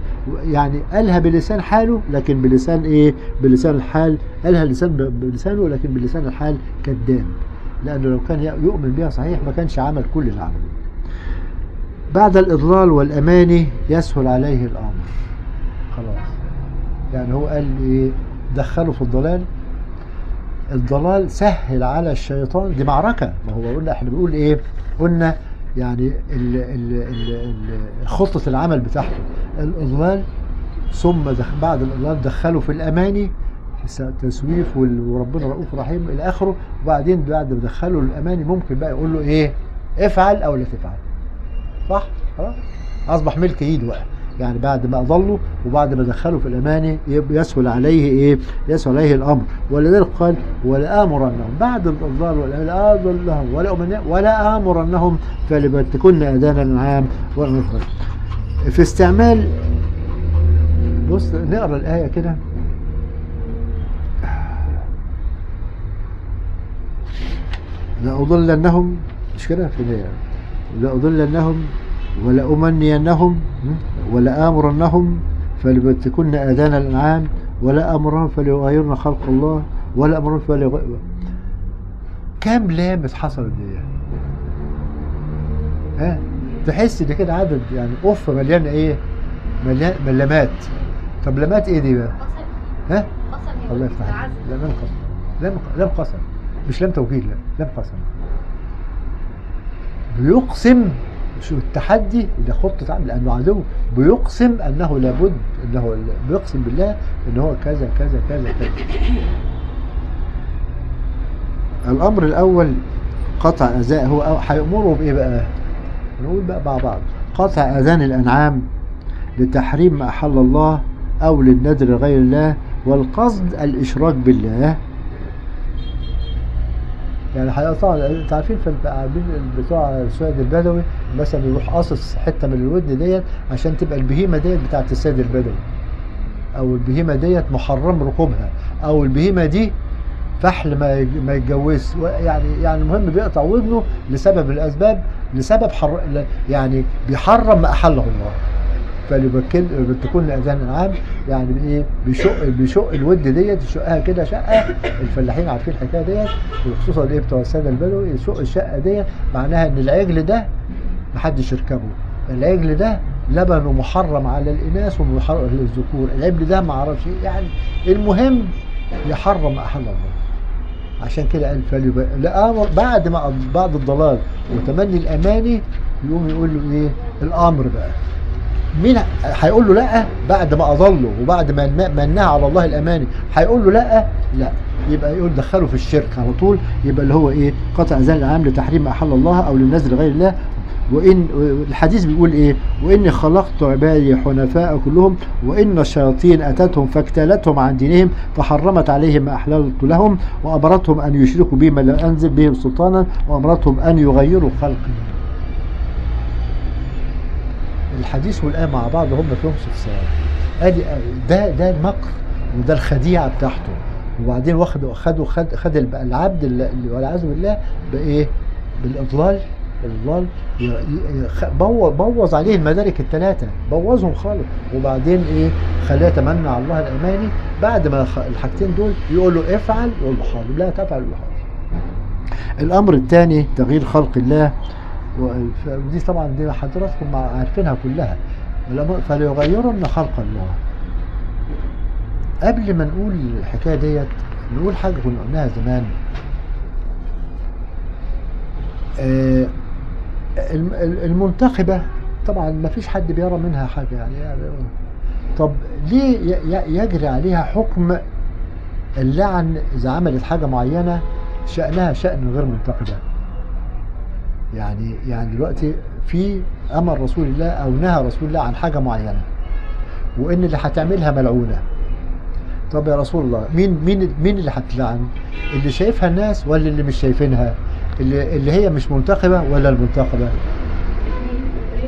يعني قالها بلسان حاله لكن بلسان إيه؟ بلسان الحال قالها لسان بلسانه لكن بلسان الحال كذاب لأنه لو كان يؤمن بها صحيح ما كانش عمل كل اللي عمله. بعد الإضلال والاماني يسهل عليه الأمر. خلاص. يعني هو قال إيه؟ دخله في الضلال. الضلال سهل على الشيطان. دي معركة. ما هو قلنا إحنا بنقول إيه؟ قلنا يعني ال ال ال ال خطة العمل بتاعته. الإضلال ثم دخ بعد الإضلال دخله في الأماني تسويف وربنا رؤوف رحيم إلى آخره. وبعدين بعد ما دخله الأماني ممكن بقى يقول له إيه؟ افعل أو لا تفعل. صح؟ خلاص. أصبح ملك إيده بقى يعني بعد ما أضله وبعد ما دخله في يبقى يسهل عليه إيه؟ يسهل عليه الأمر. ولذلك قال ولا آمرنهم بعد الإضلال ولا لا أضلهم ولا أمنع ولا آمرنهم فلبتكن أذان الأنعام والنخل في استعمال بص نقرأ الآية كده. لأضلنهم مش كده؟ في الآية لأضلنهم ولا أمنينهم ولا آمرنهم فلبتكن آذان الأنعام ولا أمرهم فليغيرن خلق الله ولا أمرهم فليغيرن كام لام اتحصلت دي؟ ها؟ تحس إن كده عدد يعني أوف مليان إيه؟ مليان ملامات. طب لامات إيه دي بقى؟ ها؟ الله يفتح لام قسم. لام قسم. مش لام توكيد لا. لام قسم. بيقسم شو التحدي اللي خطة عمل لأنه عدو. بيقسم أنه لابد أنه بيقسم بالله ان هو كذا كذا كذا كذا. الأمر الأول قطع اذى هو أو- هيامره بإيه بقى؟ نقول بقى مع بعض. قطع أذان الأنعام لتحريم ما أحل الله أو للنذر غير الله والقصد الإشراك بالله يعني هيقطعوا انت عارفين في بتوع السيد البدوي مثلا يروح قاصص حتة من الودن ديت عشان تبقى البهيمة ديت بتاعت السيد البدوي. أو البهيمة ديت محرم ركوبها. أو البهيمة دي فحل ما ما يتجوزش و- يعني يعني المهم بيقطع ودنه لسبب الأسباب لسبب حر يعني بيحرم ما احله الله. فليبكل تكون اذان العام يعني إيه بيشق بيشق الود ديت يشقها كده شقة الفلاحين عارفين الحكاية ديت وخصوصا إيه بتوع السادة البدوي يشق الشقة ديت معناها إن العجل ده محدش يركبه. العجل ده لبنه محرم على الإناث ومحرم للذكور العجل ده ما أعرفش إيه يعني المهم يحرم احل الله. عشان كده قال فليب... لا بعد ما بعد الضلال وتمني الأماني يقوم يقول له إيه الأمر بقى. مين هيقول له لا؟ بعد ما اضله وبعد ما منها على الله الأماني هيقول له لا؟ لا. يبقى يقول دخله في الشرك على طول يبقى اللي هو إيه؟ قطع اذان العام لتحريم ما أحل الله أو للنذر غير الله. وان الحديث بيقول إيه؟ وإني خلقت عبادي حنفاء كلهم وإن الشياطين أتتهم فاجتالتهم عن دينهم فحرمت عليهم ما أحللت لهم وأمرتهم أن يشركوا بي ما لم أنزل به سلطانا وأمرتهم أن يغيروا خلقي. الحديث والآية مع بعض هم فيهم استفسار ادي ده ده المكر وده الخديعة بتاعته. وبعدين واخد خد خد الب- العبد اللي والعياذ بالله بإيه؟ بالإضلال الإضلال بوظ عليه المدارك الثلاثه بوظهم خالص. وبعدين إيه؟ خلاه يتمنى على الله الأماني. بعد ما الحاجتين دول يقول له افعل يقول له حاضر. لا تفعل يقول حاضر. الأمر الثاني تغيير خلق الله. ودي طبعا دي حضراتكم عارفينها كلها. فليغيرن خلق الله. قبل ما نقول الحكاية ديت نقول حاجة كنا قلناها زمان. آه، الم- ال- المنتخبة طبعا ما فيش حد بيرى منها حاجة يعني. يعني طب ليه يجري عليها حكم اللعن إذا عملت حاجة معينة؟ شأنها شأن غير منتخبة. يعني يعني دلوقتي في أمر رسول الله أو نهى رسول الله عن حاجة معينة وإن اللي هتعملها ملعونة. طب يا رسول الله مين مين مين اللي هتلعن؟ اللي شايفها الناس ولا اللي مش شايفينها؟ اللي اللي هي مش منتخبة ولا المنتخبة؟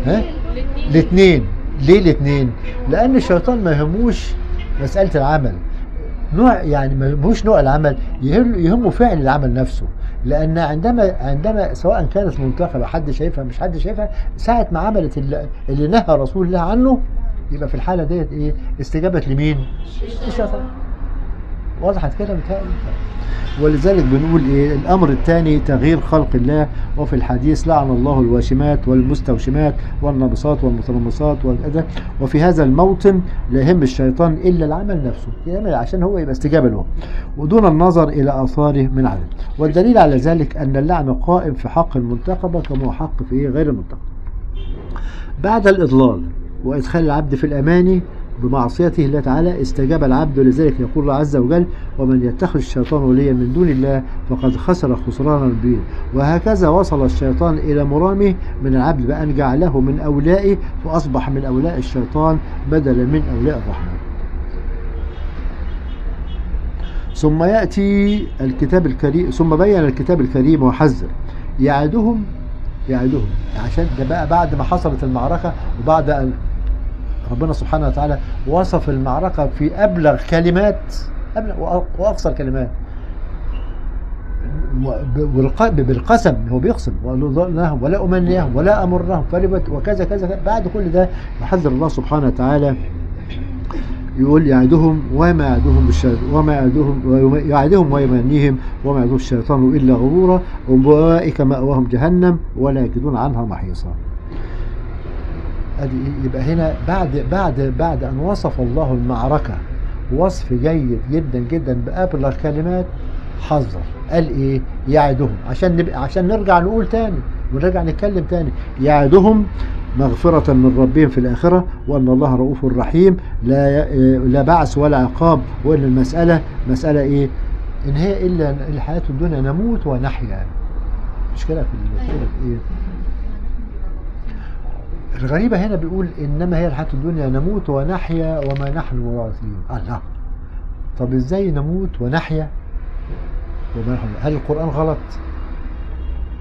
ها؟ الاثنين ليه الاثنين لأن الشيطان ما يهموش مسألة العمل. نوع يعني ما يهموش نوع العمل يهم- يهمه فعل العمل نفسه. لأن عندما عندما سواء كانت منتخبه حد شايفها مش حد شايفها ساعة ما عملت اللي, نهى رسول الله عنه يبقى في الحالة ديت إيه؟ استجابة لمين؟ الشيطان وضحت كده بتهيألي ولذلك بنقول إيه الأمر الثاني تغيير خلق الله وفي الحديث لعن الله الواشمات والمستوشمات والنبصات والمتنمصات والأذى. وفي هذا الموطن لا يهم الشيطان إلا العمل نفسه يعمل عشان هو يبقى استجابة له. ودون النظر إلى آثاره من عدم. والدليل على ذلك أن اللعن قائم في حق المنتخبه كما هو حق في غير المنتخبه بعد الإضلال وإدخال العبد في الأماني بمعصيته الله تعالى استجاب العبد لذلك يقول الله عز وجل ومن يتخذ الشيطان وليا من دون الله فقد خسر خسرانا مبينا وهكذا وصل الشيطان إلى مرامه من العبد بأن جعله من أولائه فأصبح من اولياء الشيطان بدلا من اولياء الرحمن. ثم يأتي الكتاب الكريم ثم بين الكتاب الكريم وحذر. يعدهم يعدهم عشان ده بقى بعد ما حصلت المعركة وبعد أن ربنا سبحانه وتعالى وصف المعركة في أبلغ كلمات أبلغ وأ- وأقصر كلمات بالقسم هو بيقسم ولا أمنيهم ولا أمرهم فلبت وكذا كذا. بعد كل ده يحذر الله سبحانه وتعالى يقول يعدهم وما يعدهم وما يعدهم يعدهم ويمنيهم وما يعدهم الشيطان إلا غرورا واولئك مأواهم جهنم ولا يجدون عنها محيصا. إيه؟ يبقى هنا بعد بعد بعد أن وصف الله المعركة وصف جيد جدا جدا بأبلغ كلمات حذر قال إيه يعدهم عشان نبقى عشان نرجع نقول تاني ونرجع نتكلم تاني يعدهم مغفرة من ربهم في الآخرة وأن الله رؤوف رحيم لا ي- لا بعث ولا عقاب وأن المسألة مسألة إيه؟ إن هي إلا الحياة الدنيا نموت ونحيا مش كده في إيه؟ الغريبة هنا بيقول إنما هي الحياة الدنيا نموت ونحيا وما نحن مبعوثين الله. طب إزاي نموت ونحيا وما نحن؟ هل القرآن غلط؟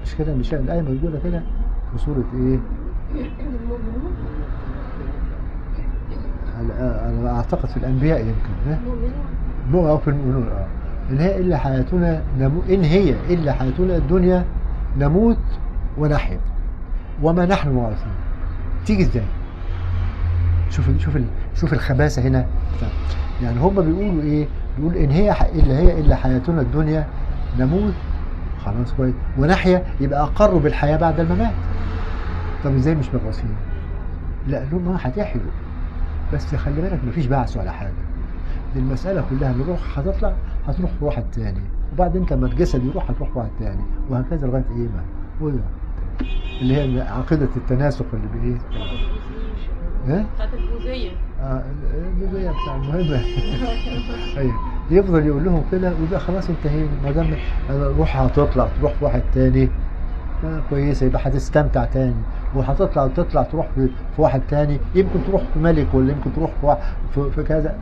مش كده؟ مش الآية موجودة كده في سورة إيه؟ أنا أعتقد في الأنبياء يمكن ها؟ مو أو في المؤمنون آه. إن هي إلا حياتنا نمو إن هي إلا حياتنا الدنيا نموت ونحيا وما نحن مبعوثين تيجي إزاي؟ شوف شوف شوف الخباثة هنا. يعني هم بيقولوا إيه؟ بيقول إن هي إلا هي إلا حياتنا الدنيا نموت. خلاص كويس. ونحيا يبقى أقروا بالحياة بعد الممات. طب إزاي مش مبعوثين؟ لا لهم ما هتحيوا. بس خلي بالك مفيش بعث ولا حاجة. دي المسألة كلها الروح هتطلع هتروح في واحد تاني. وبعدين لما الجسد يروح هتروح في واحد تاني. وهكذا لغاية إيه ما. اللي هي عقيدة التناسق اللي بإيه؟ ها؟ بتاعت البوذية آه، دي زي بتاع المهم أيوه. يفضل يقول لهم كده ويبقى خلاص انتهينا ما دام الروح هتطلع تروح في واحد تاني. آه، كويسة. يبقى هتستمتع تاني. وهتطلع وتطلع تروح في, واحد تاني. يمكن تروح في ملك ولا يمكن تروح في, في, في كذا.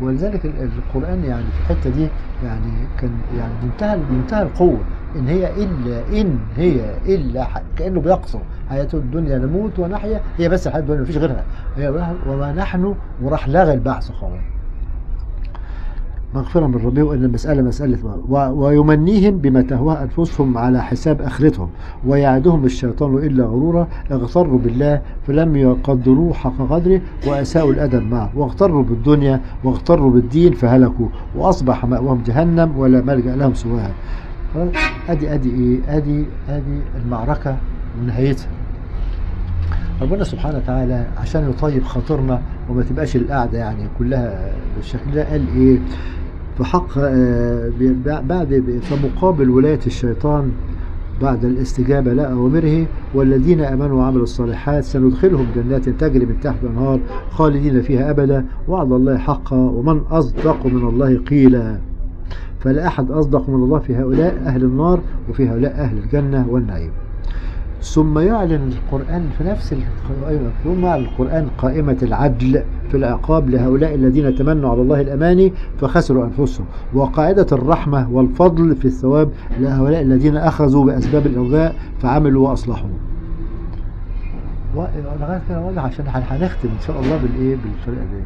ولذلك ال- القرآن يعني في الحتة دي يعني كان يعني منتهى منتهى القوة. إن هي إلا إن هي إلا ح- كأنه بيقصر. حياة الدنيا نموت ونحيا. هي بس الحياة الدنيا مفيش غيرها. هي وما نحن وراح لغى البعث خلاص مغفرة من ربهم وأن المسألة مسألة ويمنيهم بما تهوى أنفسهم على حساب آخرتهم ويعدهم الشيطان إلا غرورا اغتروا بالله فلم يقدروه حق قدره وأساءوا الأدب معه واغتروا بالدنيا واغتروا بالدين فهلكوا وأصبح مأواهم جهنم ولا ملجأ لهم سواها. أدي أدي إيه؟ أدي أدي المعركة ونهايتها. ربنا سبحانه وتعالى عشان يطيب خاطرنا وما تبقاش القعدة يعني كلها بالشكل ده قال إيه؟ في حق آه، بعد فمقابل ولاية الشيطان بعد الاستجابة لأوامره والذين آمنوا وعملوا الصالحات سندخلهم جنات تجري من تحت الأنهار خالدين فيها أبدا وعد الله حقا ومن أصدق من الله قيلا. فلا أحد أصدق من الله في هؤلاء أهل النار وفي هؤلاء أهل الجنة والنعيم. ثم يعلن القرآن في نفس الق- ثم يعلن القرآن قائمة العدل في العقاب لهؤلاء الذين تمنوا على الله الأماني فخسروا أنفسهم. وقاعدة الرحمة والفضل في الثواب لهؤلاء الذين أخذوا بأسباب الإرضاء فعملوا وأصلحوا. لغاية كده واضح عشان هن- هنختم إن شاء الله بالإيه؟ بالطريقة دي.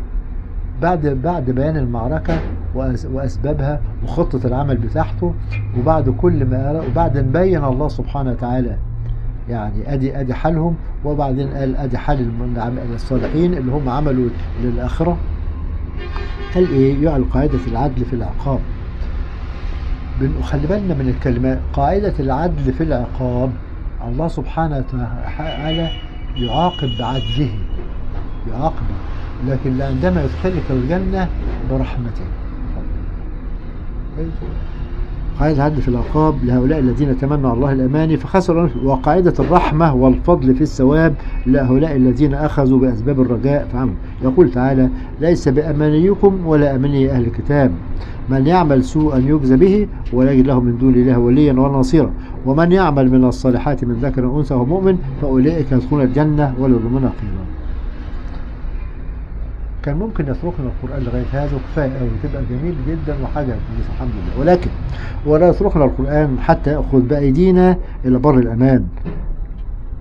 بعد بعد بيان المعركة وأس- وأسبابها وخطة العمل بتاعته وبعد كل ما وبعد أن بين الله سبحانه وتعالى يعني ادي أدي حالهم وبعدين قال أدي حال الصالحين اللي هم عملوا للآخرة. قال إيه؟ يعل قاعدة العدل في العقاب. وخلي بالنا من الكلمات قاعدة العدل في العقاب الله سبحانه وتعالى يعاقب بعدله. يعاقب. لكن عندما يدخلك الجنة برحمته. قاعدة العدل في العقاب لهؤلاء الذين تمنوا على الله الأماني فخسروا. وقاعدة الرحمة والفضل في الثواب لهؤلاء الذين أخذوا بأسباب الرجاء. فعملوا يقول تعالى ليس بأمانيكم ولا أماني أهل الكتاب. من يعمل سوءا يجزى به ولا يجد له من دون الله وليا ولا نصيرا. ومن يعمل من الصالحات من ذكر أنثى وهو مؤمن فأولئك يدخلون الجنة ولا يظلمون قيلا كان ممكن يتركنا القرآن لغاية هذا وكفاية قوي تبقى جميل جدا وحاجة كويسة الحمد لله. ولكن ولا يتركنا القرآن حتى يأخذ بأيدينا إلى بر الأمان.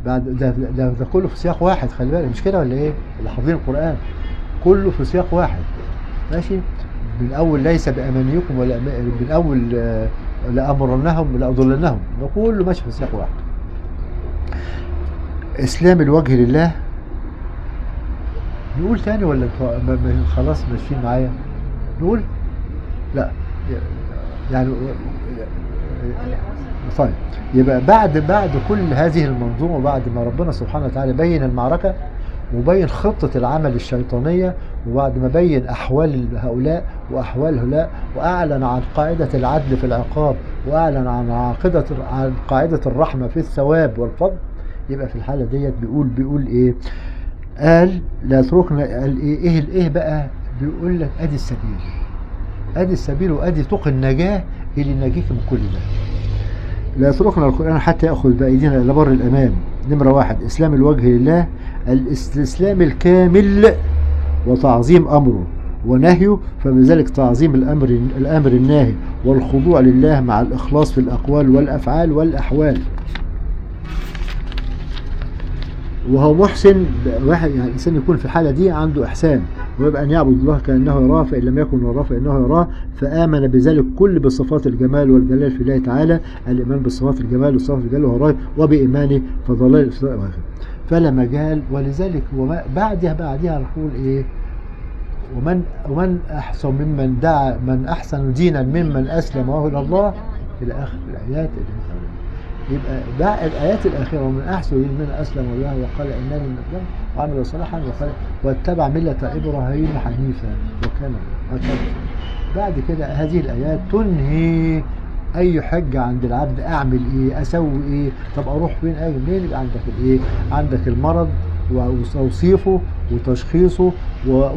بعد ده, ده, ده كله في سياق واحد خلي بالك. مش كده ولا إيه؟ اللي حافظين القرآن. كله في سياق واحد. ماشي؟ من أول ليس بأمانيكم ولا من أول آه، لأمرنهم لأضلنهم كله ماشي في سياق واحد. إسلام الوجه لله نقول تاني ولا خلاص ماشيين معايا؟ نقول؟ لا. يعني طيب. يبقى بعد بعد كل هذه المنظومة بعد ما ربنا سبحانه وتعالى بين المعركة وبين خطة العمل الشيطانية وبعد ما بين أحوال هؤلاء وأحوال هؤلاء وأعلن عن قاعدة العدل في العقاب وأعلن عن عقيدة عن قاعدة الرحمة في الثواب والفضل يبقى في الحالة ديت بيقول بيقول إيه؟ قال لا يتركنا قال إيه إيه الإيه بقى؟ بيقول لك أدي السبيل. أدي السبيل وأدي طوق النجاة اللي ينجيك من كل ده. لا يتركنا القرآن حتى يأخذ بأيدينا إلى بر الأمان. نمرة واحد إسلام الوجه لله الاستسلام الكامل وتعظيم أمره ونهيه فبذلك تعظيم الأمر الأمر الناهي والخضوع لله مع الإخلاص في الأقوال والأفعال والأحوال. وهو محسن واحد يعني الإنسان يكون في الحالة دي عنده إحسان ويبقى أن يعبد الله كأنه يراه فإن لم يكن يراه فإنه يراه فآمن بذلك كل بصفات الجمال والجلال في الله تعالى الإيمان بصفات الجمال وصفات الجلال وهو بايمانه فضلال فلا مجال ولذلك بعدها بعدها نقول إيه؟ ومن ومن أحسن ممن دعا من أحسن دينا ممن اسلم وهو إلى الله إلى آخر الآيات اللي يبقى بقى الآيات الأخيرة ومن أحسن من اسلم الله وقال إنني من اسلم وعمل صالحا وقال واتبع ملة إبراهيم حنيفا وكان بعد كده هذه الآيات تنهي أي حجة عند العبد أعمل إيه أسوي إيه طب أروح فين أجي منين؟ يبقى عندك الإيه؟ عندك المرض وتوصيفه وتشخيصه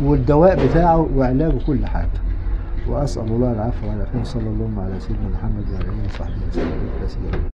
والدواء بتاعه وعلاجه كل حاجة. وأسأل الله العفو والعافية صلى الله على سيدنا محمد وعلى آله وصحبه وسلم.